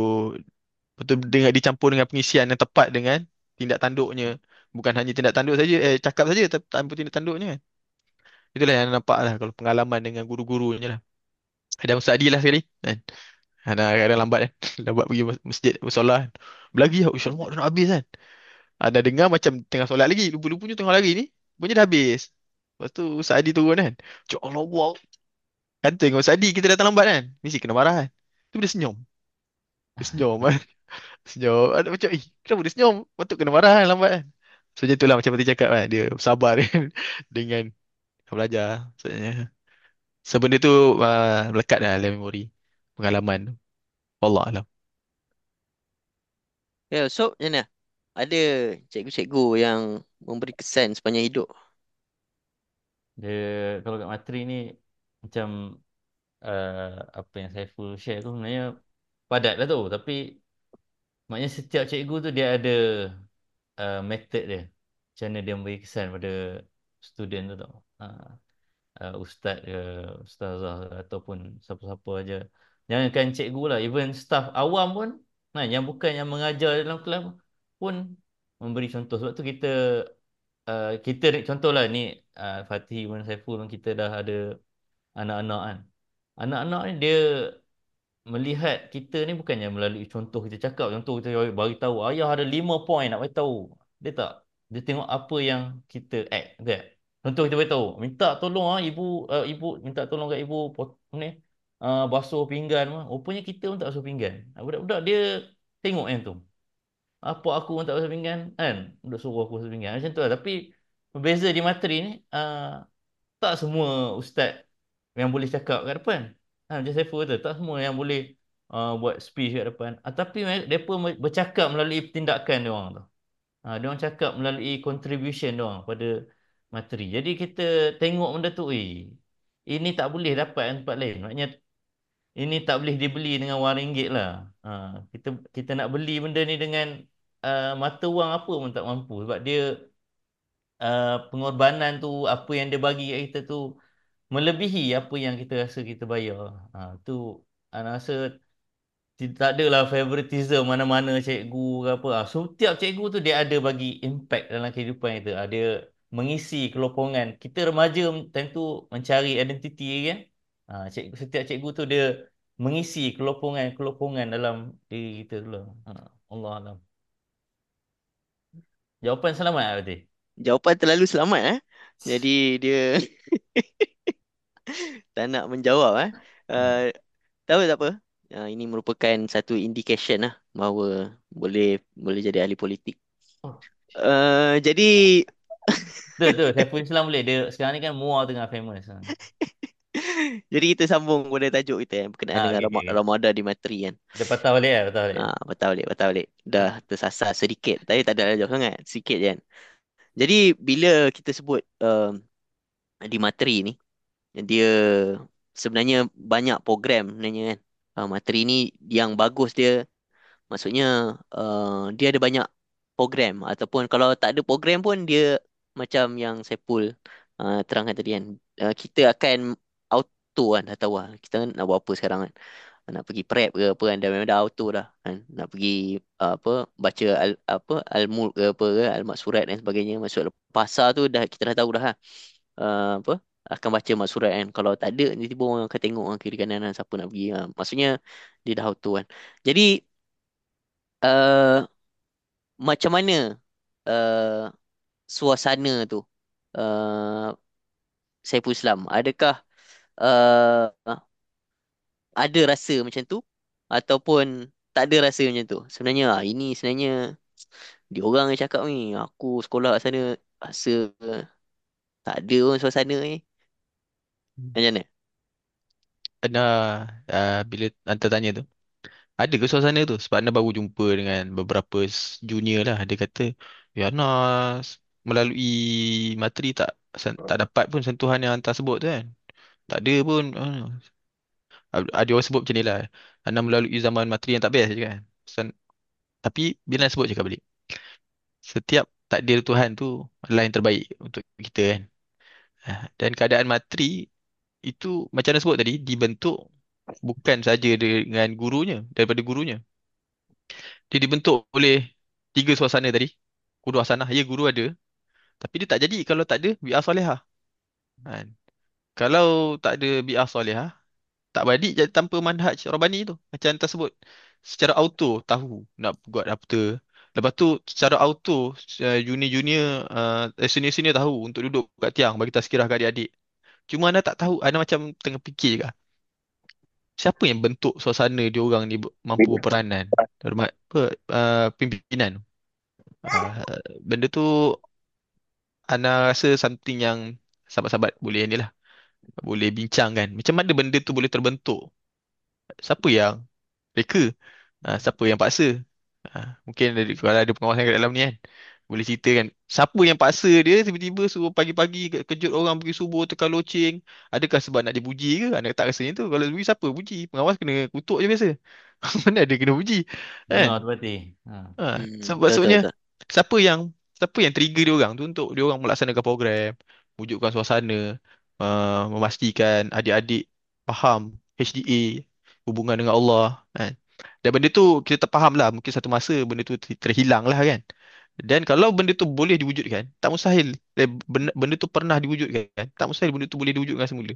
lepas tu dengan dicampur dengan pengisian yang tepat dengan tindak tanduknya bukan hanya tindak tanduk saja eh cakap saja tapi tanpa tindak tanduknya kan. Itulah yang nampak lah kalau pengalaman dengan guru-gurunya lah. Ada Ustaz Adi lah sekali kan. Ada kadang lambat kan. Lambat pergi mas- masjid bersolat kan. Berlagi lah. Uish alamak dah nak habis kan. Ada dengar macam tengah solat lagi. Lupa-lupanya tengah lagi ni. Punya dah habis. Lepas tu Ustaz Adi turun kan. Cuk Allah Allah. Kan tengok Ustaz Adi kita datang lambat kan. Mesti kena marah kan. Tu dia senyum. Dia senyum kan. Senyum. Ada macam, eh, kenapa dia senyum? Patut kena marah kan lambat kan. So, macam tu lah macam Fatih cakap kan. Dia sabar kan dengan belajar. Maksudnya. So, benda tu uh, melekat lah dalam memori. Pengalaman tu. Allah Alam. Ya, so macam mana? Ada cikgu-cikgu yang memberi kesan sepanjang hidup. Dia kalau kat matri ni macam uh, apa yang saya full share tu sebenarnya padat lah tu. Tapi maknanya setiap cikgu tu dia ada uh, method dia. Macam mana dia memberi kesan pada student tu tau. Uh, uh, ustaz ke, ustazah ataupun siapa-siapa aja. Jangankan cikgu lah, even staff awam pun, nah, yang bukan yang mengajar dalam kelas pun memberi contoh. Sebab tu kita, uh, kita contohlah ni uh, Fatih Ibn Saiful kita dah ada anak-anak kan. Anak-anak ni dia melihat kita ni bukannya melalui contoh kita cakap, contoh kita bagi tahu ayah ada lima poin nak bagi tahu. Dia tak. Dia tengok apa yang kita act, tak? Contoh kita beritahu, minta tolong ah ibu uh, ibu minta tolong kat ibu ni uh, basuh pinggan. Rupanya kita pun tak basuh pinggan. Budak-budak dia tengok yang tu. Apa aku pun tak basuh pinggan kan? Budak suruh aku basuh pinggan. Macam tu lah. Tapi berbeza di materi ni, uh, tak semua ustaz yang boleh cakap kat depan. Ha, macam saya kata, tak semua yang boleh uh, buat speech kat depan. Uh, tapi mereka bercakap melalui tindakan dia orang tu. Ha, dia orang cakap melalui contribution dia orang pada materi. Jadi kita tengok benda tu, eh, ini tak boleh dapat tempat lain. Maknanya ini tak boleh dibeli dengan wang ringgit lah. Ha, kita kita nak beli benda ni dengan uh, mata wang apa pun tak mampu. Sebab dia uh, pengorbanan tu, apa yang dia bagi kat kita tu melebihi apa yang kita rasa kita bayar. Ha, tu saya rasa tak adalah favoritism mana-mana cikgu ke apa. So, tiap cikgu tu dia ada bagi impact dalam kehidupan kita. Ada mengisi kelopongan. Kita remaja tentu mencari identiti kan. Ha, cikgu, setiap cikgu tu dia mengisi kelopongan-kelopongan dalam diri kita dulu. Ha, Allah Alam. Jawapan selamat berarti? Jawapan terlalu selamat eh. Jadi dia tak nak menjawab eh. Uh, hmm. Tahu tak apa? Uh, ini merupakan satu indication lah bahawa boleh boleh jadi ahli politik. Uh, jadi tu tu Saiful Islam boleh dia sekarang ni kan Muar tengah famous. Jadi kita sambung pada tajuk kita yang berkenaan ha, dengan okay, Ram- okay. Ramadan di materi kan. Dia patah balik lah, patah balik. Ha, patah balik, patah balik. Dah tersasar sedikit. Tadi tak ada jauh sangat, sikit je kan. Jadi bila kita sebut uh, di materi ni, dia sebenarnya banyak program sebenarnya kan. Uh, materi ni yang bagus dia, maksudnya uh, dia ada banyak program ataupun kalau tak ada program pun dia macam yang Sepul uh, terangkan tadi kan. Uh, kita akan auto kan dah tahu lah. Kita nak buat apa sekarang kan. Nak pergi prep ke apa kan. Dah memang dah auto dah kan. Nak pergi uh, apa baca al, apa al-mulk ke apa ke. Al-mak surat dan sebagainya. Masuk pasar tu dah kita dah tahu dah kan. Uh, apa akan baca mak surat kan. Kalau tak ada, tiba-tiba orang akan tengok kan, kiri kanan kan, siapa nak pergi. Ha. Maksudnya, dia dah auto kan. Jadi, uh, macam mana uh, suasana tu uh, Saiful Islam adakah uh, ada rasa macam tu ataupun tak ada rasa macam tu sebenarnya ah, ini sebenarnya dia orang yang cakap ni aku sekolah kat sana rasa tak ada pun suasana ni. Macam mana Pernah uh, bila Anta tanya tu ada ke suasana tu sebab Anda baru jumpa dengan beberapa junior lah dia kata ya Nas melalui materi tak tak dapat pun sentuhan yang hantar sebut tu kan. Tak ada pun. Uh, ada orang sebut macam ni lah. Anda melalui zaman materi yang tak best je kan. Sen, tapi bila Anda sebut cakap balik. Setiap takdir Tuhan tu adalah yang terbaik untuk kita kan. Uh, dan keadaan materi itu macam Anda sebut tadi dibentuk bukan saja dengan gurunya daripada gurunya. Dia dibentuk oleh tiga suasana tadi. Guru Hasanah, ya guru ada. Tapi dia tak jadi kalau tak ada bi'ah solehah. Kan? Kalau tak ada bi'ah solehah, tak balik jadi tanpa manhaj Rabbani tu. Macam tersebut. Secara auto tahu nak buat apa. Lepas tu secara auto uh, junior-junior, uh, senior-senior tahu untuk duduk kat tiang bagi tazkirah kat adik-adik. Cuma anda tak tahu, anda macam tengah fikir juga. siapa yang bentuk suasana dia orang ni ber- mampu berperanan? Hormat apa uh, pimpinan? Uh, benda tu Ana rasa something yang sahabat-sahabat boleh ni lah. Boleh bincang kan macam mana benda tu boleh terbentuk? Siapa yang? Reka uh, siapa yang paksa? Uh, mungkin ada, kalau ada pengawasan kat dalam ni kan boleh cerita kan. Siapa yang paksa dia tiba-tiba suruh pagi-pagi ke- kejut orang pergi subuh tekan loceng? Adakah sebab nak dipuji ke? Anda tak rasanya tu. Kalau puji siapa puji? Pengawas kena kutuk je biasa. Mana ada kena puji kan? Tu berarti. Ha. Ha, Hmm, so, betul, maksudnya betul, siapa yang siapa yang trigger dia orang tu untuk dia orang melaksanakan program, wujudkan suasana, uh, memastikan adik-adik faham HDA, hubungan dengan Allah kan. Dan benda tu kita tak faham lah, mungkin satu masa benda tu ter- terhilang lah kan. Dan kalau benda tu boleh diwujudkan, tak mustahil eh, benda, benda tu pernah diwujudkan, tak mustahil benda tu boleh diwujudkan semula.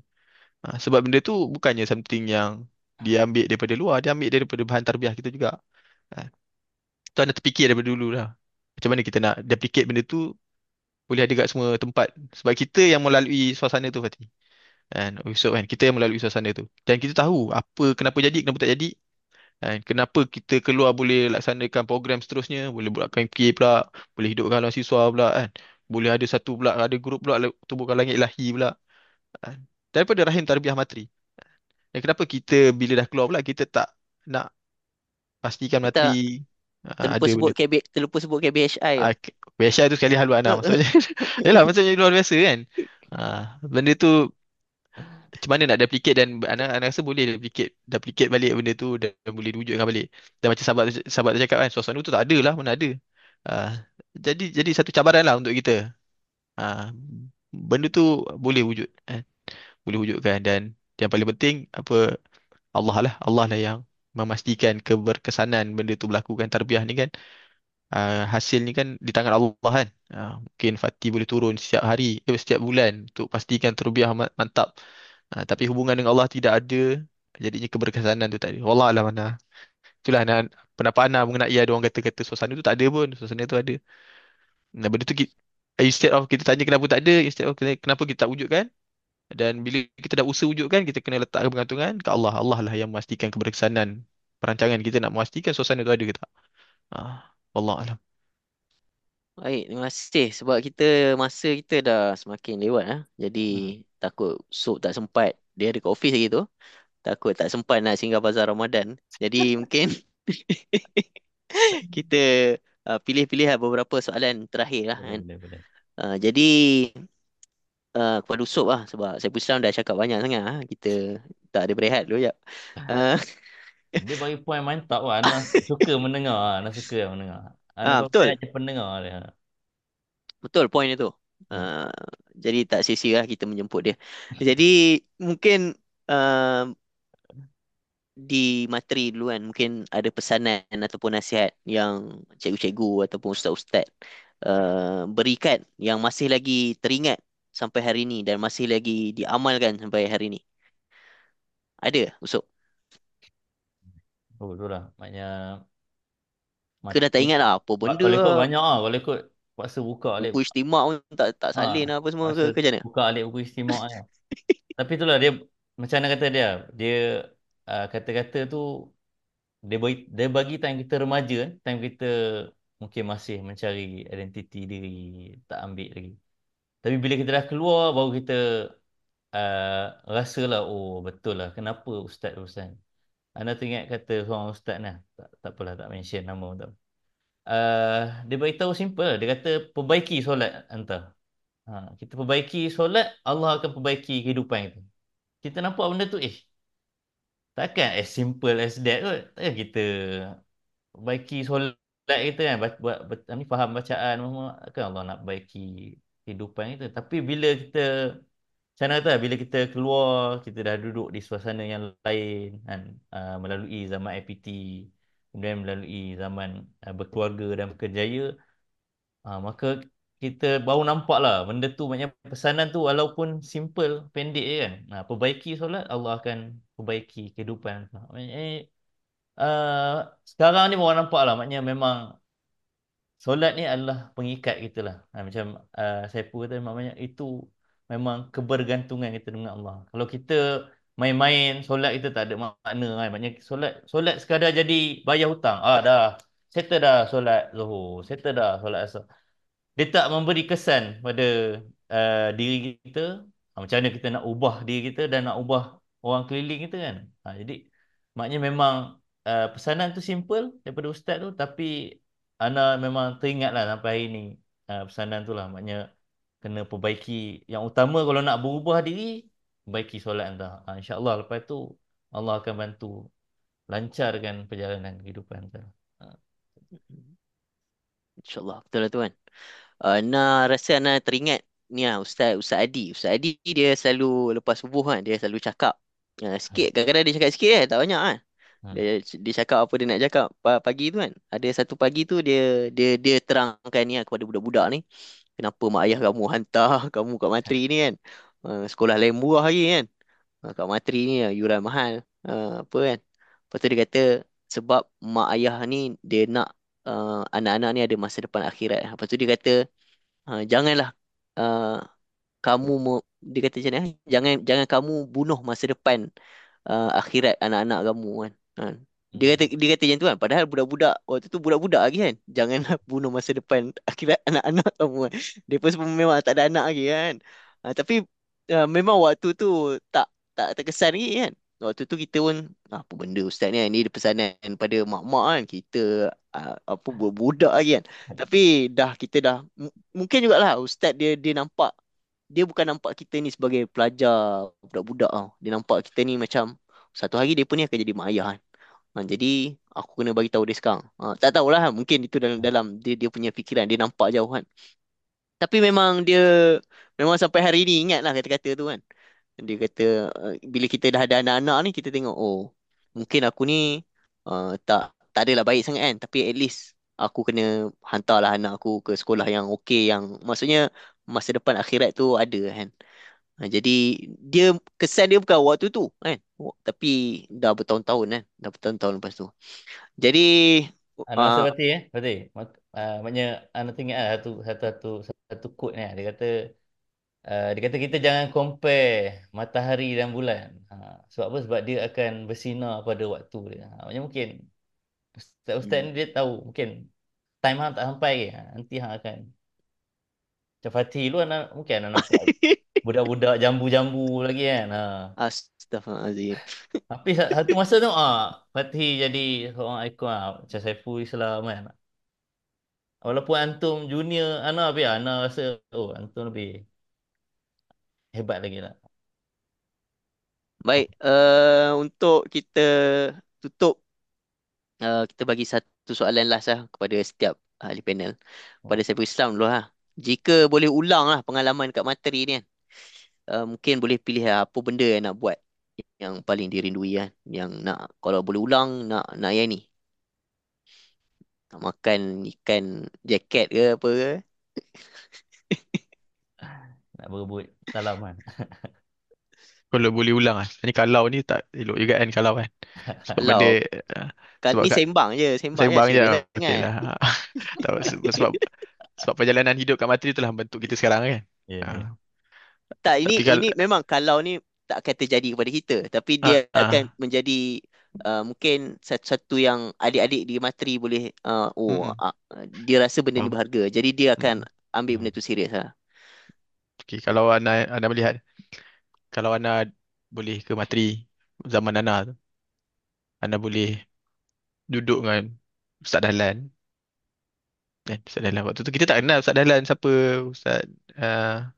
Ha, sebab benda tu bukannya something yang dia ambil daripada luar, dia ambil daripada bahan tarbiyah kita juga. Ha, tu anda terfikir daripada dulu lah. Macam mana kita nak duplicate benda tu boleh ada kat semua tempat. Sebab kita yang melalui suasana tu Fatih. Kan? Yusuf kan. Kita yang melalui suasana tu. Dan kita tahu apa kenapa jadi, kenapa tak jadi. Kan? Kenapa kita keluar boleh laksanakan program seterusnya. Boleh buatkan MK pula. Boleh hidupkan alam siswa pula kan. Boleh ada satu pula, ada grup pula tubuhkan langit ilahi pula. Kan? Daripada rahim tarbiyah matri. Dan kenapa kita bila dah keluar pula kita tak nak pastikan matri uh, terlupa ada sebut benda KB, terlupa sebut KBHI. Ah, k- biasa tu sekali haluan lah maksudnya. Yalah maksudnya luar biasa kan. Ah, benda tu macam mana nak duplicate dan anak anak rasa boleh duplicate duplicate balik benda tu dan, dan boleh diwujudkan balik. Dan macam sahabat sahabat tu cakap kan suasana tu tak ada lah mana ada. Ah, jadi jadi satu cabaran lah untuk kita. Ah, benda tu boleh wujud kan. Boleh wujudkan dan yang paling penting apa Allah lah Allah lah yang memastikan keberkesanan benda tu berlaku kan tarbiyah ni kan uh, hasil ni kan di tangan Allah kan. Uh, mungkin Fatih boleh turun setiap hari, eh, setiap bulan untuk pastikan terbiah ma- mantap. Uh, tapi hubungan dengan Allah tidak ada, jadinya keberkesanan tu tak ada. Wallah alam mana. Itulah ana, pendapat ana mengenai ada orang kata-kata suasana tu tak ada pun, suasana tu ada. Nah, benda tu kita, instead of kita tanya kenapa tak ada, instead of kita- kenapa kita tak wujudkan, dan bila kita dah usaha wujudkan, kita kena letak kebergantungan ke Allah. Allah lah yang memastikan keberkesanan perancangan kita nak memastikan suasana tu ada ke tak. Ah, wallah alam. Baik, terima kasih sebab kita masa kita dah semakin lewat ah. Jadi Hmm. takut Sob tak sempat. Dia ada kat office lagi tu. Takut tak sempat nak singgah bazar Ramadan. Jadi mungkin kita uh, pilih-pilih lah beberapa soalan terakhir lah kan. Uh, jadi uh, kepada Sob lah sebab saya Islam dah cakap banyak sangat ah. Kita tak ada berehat dulu jap. Uh, Dia bagi point mantap lah. Ana suka mendengar. Ana suka mendengar. Ah, berapa betul. aja pendengar dia. Betul point dia tu. Hmm. Uh, jadi tak sia-sia lah kita menjemput dia. Jadi mungkin uh, di materi dulu kan mungkin ada pesanan ataupun nasihat yang cikgu-cikgu ataupun ustaz-ustaz uh, berikan yang masih lagi teringat sampai hari ini dan masih lagi diamalkan sampai hari ini. Ada, Usop? Oh, tu lah. Maknanya Ke dah tak ingat lah apa benda Kalau ikut lah. banyak lah. Kalau ikut paksa buka alik. Buku istimak pun tak, tak salin Ha, lah apa semua ke, paksa ke macam mana? buka alik buku istimak kan. Tapi itulah dia macam mana kata dia. Dia uh, kata-kata tu dia bagi, dia bagi time kita remaja. Time kita mungkin masih mencari identiti diri. Tak ambil lagi. Tapi bila kita dah keluar baru kita uh, rasalah oh betul lah kenapa ustaz tu ustaz. Anda teringat kata seorang ustaz nah. Tak, tak apalah tak mention nama tak. Uh, dia beritahu simple. Dia kata perbaiki solat anda. Ha, kita perbaiki solat, Allah akan perbaiki kehidupan kita. Kita nampak benda tu, eh, takkan as simple as that kot. Takkan kita perbaiki solat kita kan, buat, buat, buat faham bacaan kan Allah nak perbaiki kehidupan kita. Tapi bila kita, macam mana kata, bila kita keluar, kita dah duduk di suasana yang lain, kan, uh, melalui zaman APT, kemudian melalui zaman uh, berkeluarga dan berkerjaya, uh, maka kita baru nampak lah benda tu. Maknanya pesanan tu walaupun simple pendek je kan. Nah, perbaiki solat Allah akan perbaiki kehidupan. Uh, sekarang ni baru nampak lah maknanya memang solat ni adalah pengikat kita lah. Ha, macam uh, saya pun kata maknanya itu memang kebergantungan kita dengan Allah kalau kita main-main solat kita tak ada makna kan. Maknanya solat solat sekadar jadi bayar hutang. Ah dah settle dah solat Zuhur, settle dah solat Asar. Dia tak memberi kesan pada uh, diri kita ha, macam mana kita nak ubah diri kita dan nak ubah orang keliling kita kan. Ha, jadi maknanya memang uh, pesanan tu simple daripada ustaz tu tapi ana memang teringatlah sampai hari ni uh, pesanan tu lah maknanya kena perbaiki yang utama kalau nak berubah diri perbaiki solat anda. Ha, InsyaAllah lepas tu Allah akan bantu lancarkan perjalanan kehidupan anda. Ha. InsyaAllah. Betul lah tuan. Uh, Ana rasa Ana teringat ni lah Ustaz, Ustaz Adi. Ustaz Adi dia selalu lepas subuh kan. Dia selalu cakap. Uh, sikit. Kadang-kadang dia cakap sikit eh. Tak banyak kan. Hmm. Dia, dia cakap apa dia nak cakap pagi tu kan. Ada satu pagi tu dia dia dia terangkan ni lah kepada budak-budak ni. Kenapa mak ayah kamu hantar kamu kat matri ni kan. Uh, sekolah lain murah lagi kan. Uh, kat matri ni uh, yuran mahal. Uh, apa kan. Lepas tu dia kata sebab mak ayah ni dia nak uh, anak-anak ni ada masa depan akhirat. Lepas tu dia kata uh, janganlah uh, kamu mu- dia kata macam ni, jangan jangan kamu bunuh masa depan uh, akhirat anak-anak kamu kan. Uh, dia kata dia kata macam tu kan. Padahal budak-budak waktu tu budak-budak lagi kan. Janganlah bunuh masa depan akhirat anak-anak kamu kan. Dia pun memang tak ada anak lagi kan. Uh, tapi uh, memang waktu tu tak tak terkesan lagi kan. Waktu tu kita pun apa benda ustaz ni ni pesanan pada mak-mak kan kita uh, apa budak lagi kan. Tapi dah kita dah mungkin jugalah ustaz dia dia nampak dia bukan nampak kita ni sebagai pelajar budak-budak tau. Dia nampak kita ni macam satu hari dia pun ni akan jadi mak ayah kan. Ha, jadi aku kena bagi tahu dia sekarang. Ha, tak tahulah mungkin itu dalam dalam dia dia punya fikiran dia nampak jauh kan. Tapi memang dia memang sampai hari ni ingatlah kata-kata tu kan. Dia kata uh, bila kita dah ada anak-anak ni kita tengok oh mungkin aku ni uh, tak tak adalah baik sangat kan tapi at least aku kena hantarlah anak aku ke sekolah yang okey yang maksudnya masa depan akhirat tu ada kan. Uh, jadi dia kesan dia bukan waktu tu kan tapi dah bertahun-tahun kan dah bertahun-tahun lepas tu. Jadi Anak uh, seperti eh berarti uh, maknanya anak tengok ah satu satu satu satu quote ni dia kata Uh, dia kata kita jangan compare matahari dan bulan. Ha, sebab apa? Sebab dia akan bersinar pada waktu dia. Ha, maksudnya mungkin ustaz-ustaz hmm. ni dia tahu mungkin time hang tak sampai ke. Ha, nanti hang akan macam Fatih lu anak, mungkin anak nampak budak-budak jambu-jambu lagi kan. Ha. Astaghfirullahaladzim. Tapi satu masa tu ah Fatih jadi seorang ikon ah, macam Saiful Islam kan. Walaupun antum junior Ana tapi Ana rasa oh antum lebih hebat lagi lah. Baik, uh, untuk kita tutup, uh, kita bagi satu soalan last lah kepada setiap ahli panel. Kepada Saiful Islam dulu lah. Jika boleh ulang lah pengalaman kat materi ni kan. Uh, mungkin boleh pilih lah apa benda yang nak buat yang paling dirindui kan. Yang nak, kalau boleh ulang, nak nak yang ni. Nak makan ikan jaket ke apa ke. nak berebut salam kan. Kalau boleh ulang kan. Ni kalau ni tak elok juga kan kalau kan. Sebab Kalau benda kan sebab ni kat, sembang je, sembang, sembang je. je. Okey lah. Tak, sebab, sebab perjalanan hidup kat materi tu lah bentuk kita sekarang kan. Ya. Ha. Tak, ini Tapi kalau ini memang kalau ni tak akan terjadi kepada kita, tapi dia ha, akan ha. menjadi uh, mungkin satu-satu yang adik-adik di materi boleh uh, oh Mm-mm. uh, dia rasa benda ni berharga. Jadi dia akan Mm-mm. ambil Hmm. benda tu serius lah. Okey, kalau anda anda melihat kalau anda boleh ke materi zaman Nana tu, anda boleh duduk dengan Ustaz Dahlan. Kan, Ustaz Dahlan waktu tu kita tak kenal Ustaz Dahlan siapa Ustaz uh,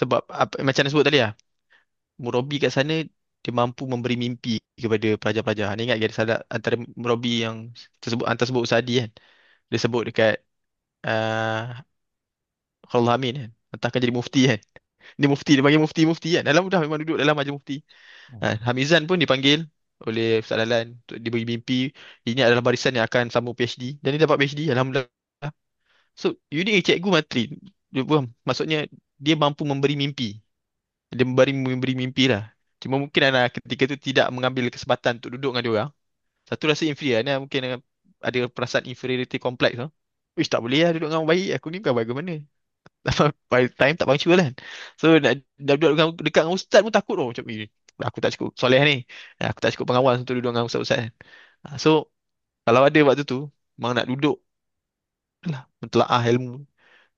sebab apa, macam anda sebut tadi lah. Murabi kat sana dia mampu memberi mimpi kepada pelajar-pelajar. Anda ingat ada salah antara murabi yang tersebut antara sebut Ustaz Adi kan. Dia sebut dekat uh, Khalil Amin kan. Entahkan jadi mufti kan. Dia mufti, dia panggil mufti-mufti kan. Dalam dah memang duduk dalam majlis mufti. Ha, Hamizan pun dipanggil oleh Ustaz Dahlan untuk diberi mimpi. Ini adalah barisan yang akan sambung PhD. Dan dia dapat PhD. Alhamdulillah. So, you ni cikgu matri. Dia faham? Maksudnya, dia mampu memberi mimpi. Dia memberi, memberi mimpi lah. Cuma mungkin anak ketika tu tidak mengambil kesempatan untuk duduk dengan dia orang. Satu rasa inferior. Anak mungkin ada perasaan inferiority complex. Huh? Wish tak boleh lah duduk dengan baik. Aku ni bukan bagaimana. By time tak punctual kan. So nak, nak duduk dengan, dekat dengan ustaz pun takut tau. Macam, eh, aku tak cukup soleh ni. Aku tak cukup pengawas untuk duduk dengan ustaz-ustaz kan. Ah, So kalau ada waktu tu memang nak duduk lah mentelaah ilmu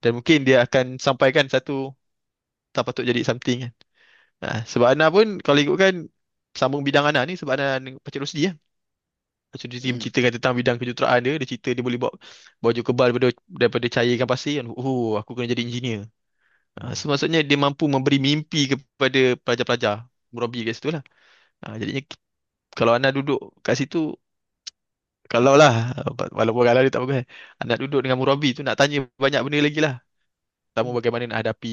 dan mungkin dia akan sampaikan satu tak patut jadi something kan. Ah, sebab Ana pun kalau ikutkan sambung bidang Ana ni sebab Ana Pakcik Rosli kan. Pakcik Rosli Hmm. menceritakan tentang bidang kejuruteraan dia, dia cerita dia boleh bawa baju kebal daripada daripada cairkan pasir kan. Oh, aku kena jadi engineer. Ah, so maksudnya dia mampu memberi mimpi kepada pelajar-pelajar murabi kat situ lah. Ah, jadinya kalau Ana duduk kat situ kalau lah walaupun kalau dia tak bagus kan. Nak duduk dengan murabi tu nak tanya banyak benda lagi lah. Pertama bagaimana nak hadapi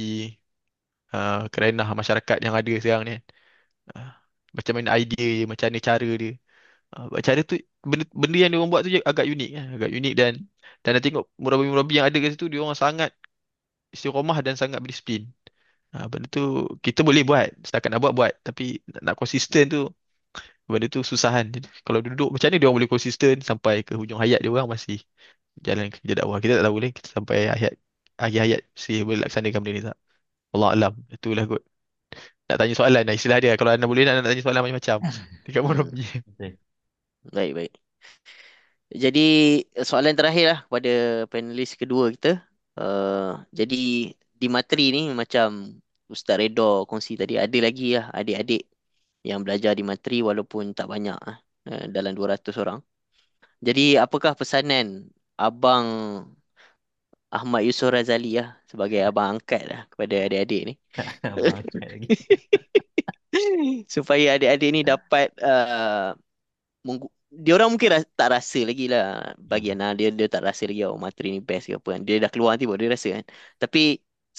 uh, kerenah masyarakat yang ada sekarang ni kan. Ah, macam mana idea dia, macam mana cara dia. Uh, cara tu benda, benda yang dia orang buat tu je agak unik kan. Agak unik dan dan nak tengok murabi-murabi yang ada kat situ dia orang sangat istiqomah dan sangat berdisiplin. Ha, benda tu kita boleh buat, setakat nak buat buat, tapi nak, nak konsisten tu benda tu susah kan. Jadi, kalau duduk macam ni dia orang boleh konsisten sampai ke hujung hayat dia orang masih jalan kerja dakwah. Kita tak tahu boleh kita sampai hayat akhir hayat masih boleh laksanakan benda ni tak. Allah alam. Itulah kot. Nak tanya soalan lah istilah dia. Kalau anda boleh nak, nak tanya soalan macam-macam. Dekat. Murabi. Betul. Baik, baik. Jadi soalan terakhir lah kepada panelis kedua kita. Uh, jadi di materi ni macam Ustaz Redha kongsi tadi ada lagi lah adik-adik yang belajar di materi walaupun tak banyak uh, dalam 200 orang. Jadi apakah pesanan Abang Ahmad Yusof Razali lah sebagai abang angkat lah kepada adik-adik ni Abang angkat lagi. supaya adik-adik ni dapat uh, menggu- dia orang mungkin ras- tak rasa lagi lah bagi Hmm. anak dia dia tak rasa lagi oh materi ni best ke apa kan dia dah keluar nanti baru dia rasa kan tapi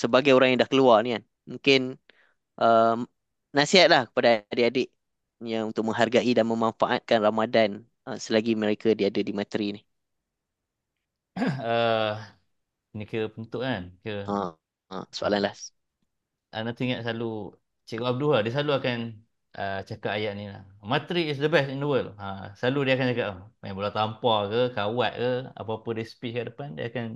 sebagai orang yang dah keluar ni kan mungkin um, nasihat lah kepada adik-adik yang untuk menghargai dan memanfaatkan Ramadan uh, selagi mereka dia ada di materi ni Uh, ni ke bentuk kan? Ke ha, ha, soalan last Ana teringat selalu Cikgu Abdul lah, dia selalu akan uh, cakap ayat ni lah. Matri is the best in the world. Ha, selalu dia akan cakap, main bola tampar ke, kawat ke, apa-apa dia speech kat depan, dia akan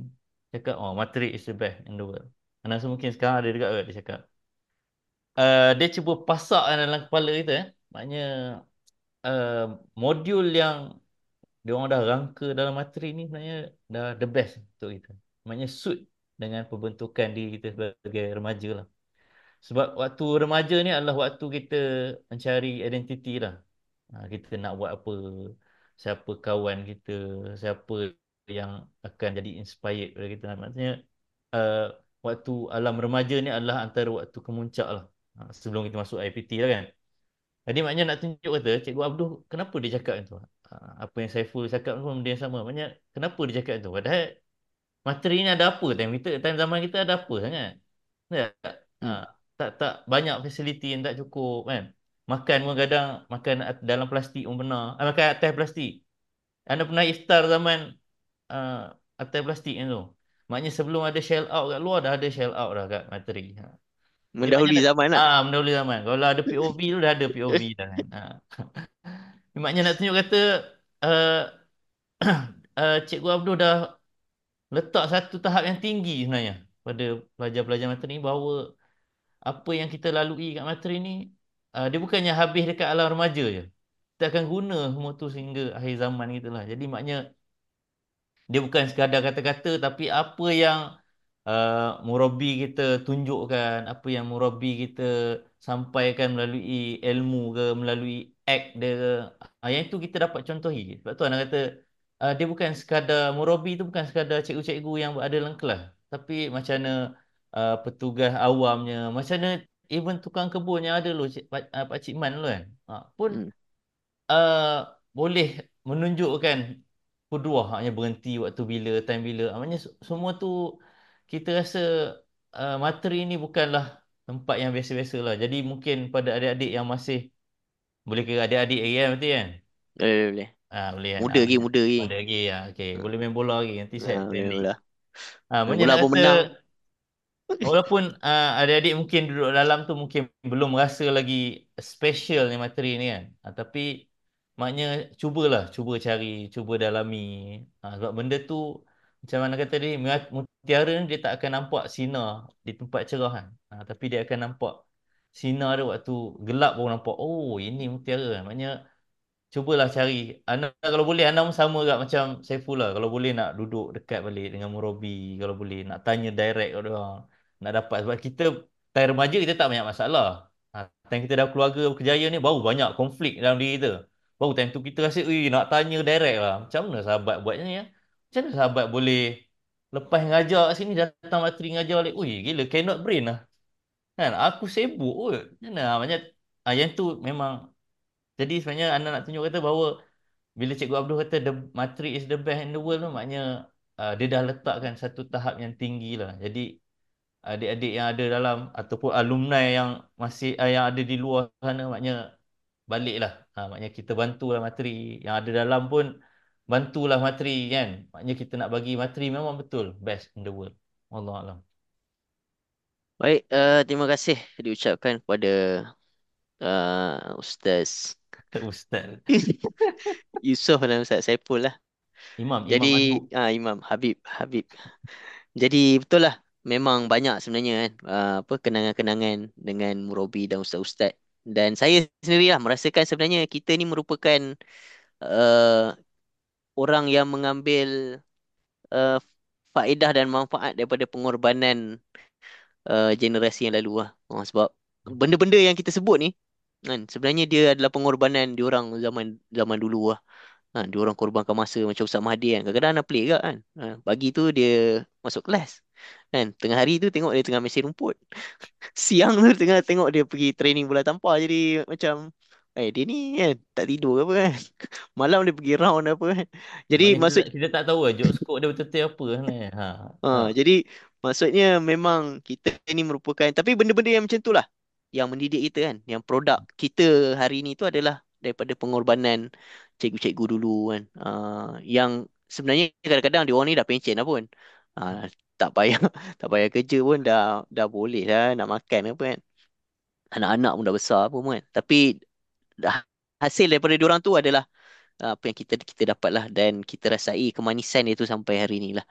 cakap, oh matri is the best in the world. Ana rasa mungkin sekarang ada juga kot dia cakap. Uh, dia cuba pasakkan dalam kepala kita eh. Maknanya uh, modul yang dia orang dah rangka dalam materi ni sebenarnya dah the best untuk kita. Maknanya suit dengan pembentukan diri kita sebagai remaja lah. Sebab waktu remaja ni adalah waktu kita mencari identiti lah. Ha, kita nak buat apa, siapa kawan kita, siapa yang akan jadi inspired pada kita. Maksudnya uh, waktu alam remaja ni adalah antara waktu kemuncak lah. Ha, sebelum kita masuk IPT lah kan. Jadi maknanya nak tunjuk kata Cikgu Abdul kenapa dia cakap itu? Ha, apa yang Saiful cakap pun benda yang sama. Maknanya kenapa dia cakap itu? Padahal materi ni ada apa time kita time zaman kita ada apa sangat? Tak? Ha, tak tak banyak fasiliti yang tak cukup kan. Makan pun kadang makan dalam plastik pun benar. Ah, makan atas plastik. Anda pernah iftar zaman uh, atas plastik kan tu. Maknanya sebelum ada shell out kat luar dah ada shell out dah kat materi. Ha. Mendahului zaman lah ah mendahului zaman. Kalau ada POV tu dah ada POV dah kan. Ha. Maknanya nak tunjuk kata uh, uh, Cikgu Abdul dah letak satu tahap yang tinggi sebenarnya pada pelajar-pelajar materi ni bahawa apa yang kita lalui kat materi ni uh, dia bukannya habis dekat alam remaja je. Kita akan guna semua tu sehingga akhir zaman kita lah. Jadi maknanya dia bukan sekadar kata-kata tapi apa yang uh, murabi kita tunjukkan, apa yang murabi kita sampaikan melalui ilmu ke, melalui act dia ke, uh, yang itu kita dapat contohi. Sebab tu anak kata uh, dia bukan sekadar murabi tu bukan sekadar cikgu-cikgu yang ada dalam kelas, tapi macam mana uh, petugas awamnya, macam mana even tukang kebun yang ada loh Cik, Pak, uh, Pak Cik Man tu kan. Uh, pun hmm. uh, boleh menunjukkan kedua hanya berhenti waktu bila, time bila. Maknanya se- semua tu kita rasa uh, materi ni bukanlah tempat yang biasa-biasa lah. Jadi mungkin pada adik-adik yang masih boleh kira adik-adik lagi kan berarti kan? boleh boleh Ah boleh kan? muda lagi macam muda lagi ada lagi ah. Okey, boleh main bola lagi nanti set ha, boleh training. bola maknanya bola pun menang Walaupun uh, adik-adik mungkin duduk dalam tu mungkin belum rasa lagi special ni materi ni kan. Uh, tapi maknanya cubalah, cuba cari, cuba dalami. Uh, sebab benda tu macam mana kata dia, mutiara ni dia tak akan nampak sinar di tempat cerah kan. Uh, tapi dia akan nampak sinar dia waktu gelap baru nampak oh ini mutiara. Maknanya cubalah cari. Ana kalau boleh Ana pun sama juga macam Saiful lah kalau boleh nak duduk dekat balik dengan Murobi kalau boleh nak tanya direct kat dia nak dapat. Sebab kita time remaja kita tak banyak masalah. Ha, time kita dah keluarga berkejaya ni baru banyak konflik dalam diri kita. Baru time tu kita rasa nak tanya direct lah. Macam mana sahabat buatnya ya macam mana sahabat boleh lepas ngajar kat sini datang materi ngajar balik? Ui gila cannot brain lah. Kan? Aku sibuk kot. Mana? Macam ah, yang tu memang jadi sebenarnya anda nak tunjuk kata bahawa bila Cikgu Abdul kata the matri is the best in the world tu maknanya uh, dia dah letakkan satu tahap yang tinggi lah. Jadi adik-adik yang ada dalam ataupun alumni yang masih uh, yang ada di luar sana maknanya baliklah. Ha, maknanya kita bantulah matri yang ada dalam pun bantulah matri kan. Maknanya kita nak bagi matri memang betul best in the world. Allah Alam. Baik, uh, terima kasih diucapkan kepada uh, Ustaz Ustaz. Yusof dan Ustaz Saiful lah. Imam, Jadi Imam ah Imam Habib Habib. Jadi betul lah memang banyak sebenarnya kan uh, apa kenangan-kenangan dengan Murobi dan ustaz-ustaz dan saya sendirilah merasakan sebenarnya kita ni merupakan uh, orang yang mengambil uh, faedah dan manfaat daripada pengorbanan uh, generasi yang lalu lah. Oh, sebab benda-benda yang kita sebut ni kan sebenarnya dia adalah pengorbanan diorang zaman zaman dulu lah. Ha, dia orang korbankan masa macam Ustaz Mahdi kan. Kadang-kadang anak play juga kan. Ha, pagi tu dia masuk kelas. Kan? Tengah hari tu tengok dia tengah mesin rumput. Siang tu tengah tengok dia pergi training bola tampar. Jadi macam, eh dia ni kan tak tidur ke apa kan. Malam dia pergi round apa kan. Jadi Maknanya maksud... Kita, kita tak tahu lah joke scope dia betul-betul apa sebenarnya. Ha. Ha, ha. Jadi maksudnya memang kita ni merupakan... Tapi benda-benda yang macam tu lah. Yang mendidik kita kan. Yang produk kita hari ni tu adalah daripada pengorbanan cikgu-cikgu dulu kan uh, yang sebenarnya kadang-kadang dia orang ni dah pencen dah pun uh, tak payah tak payah kerja pun dah dah boleh dah nak makan apa kan anak-anak pun dah besar pun kan tapi hasil daripada dia orang tu adalah uh, apa yang kita kita dapat lah dan kita rasai kemanisan itu sampai hari ni lah.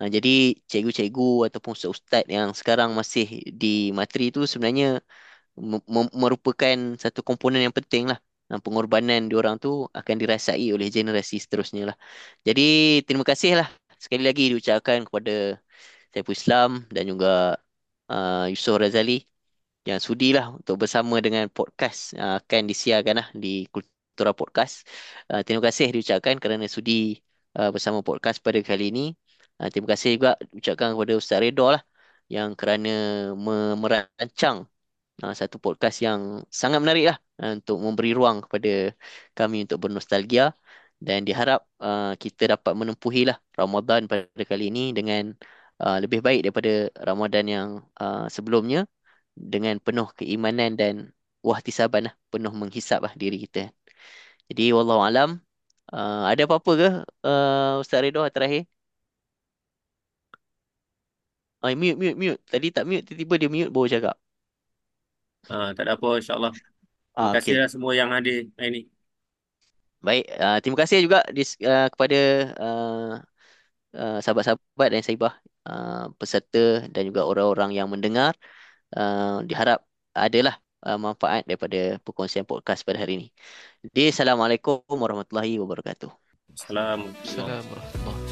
Uh, jadi cikgu-cikgu ataupun ustaz-ustaz yang sekarang masih di matri tu sebenarnya merupakan satu komponen yang penting lah. Pengorbanan diorang tu akan dirasai oleh generasi seterusnya lah. Jadi terima kasih lah sekali lagi diucapkan kepada Saiful Islam dan juga uh, Yusof Razali yang sudilah untuk bersama dengan podcast uh, akan disiarkan lah di Kultura Podcast. Uh, terima kasih diucapkan kerana sudi uh, bersama podcast pada kali ini. Uh, terima kasih juga diucapkan kepada Ustaz Redha lah yang kerana merancang uh, satu podcast yang sangat menarik lah uh, untuk memberi ruang kepada kami untuk bernostalgia dan diharap uh, kita dapat menempuhi lah Ramadan pada kali ini dengan uh, lebih baik daripada Ramadan yang uh, sebelumnya dengan penuh keimanan dan wahtisaban lah, penuh menghisap lah diri kita. Jadi wallahu alam uh, ada apa-apa ke uh, Ustaz Ridho terakhir? Oh, mute, mute, mute. Tadi tak mute, tiba-tiba dia mute baru cakap. Uh, tak ada apa, insyaAllah. Terima Ah, kasih okey. lah semua yang hadir hari ni. Baik, uh, terima kasih juga dis, uh, kepada uh, uh, sahabat-sahabat dan saibah uh, peserta dan juga orang-orang yang mendengar. Uh, diharap adalah uh, manfaat daripada perkongsian podcast pada hari ini. Jadi, Assalamualaikum warahmatullahi wabarakatuh. Assalamualaikum. Assalamualaikum warahmatullahi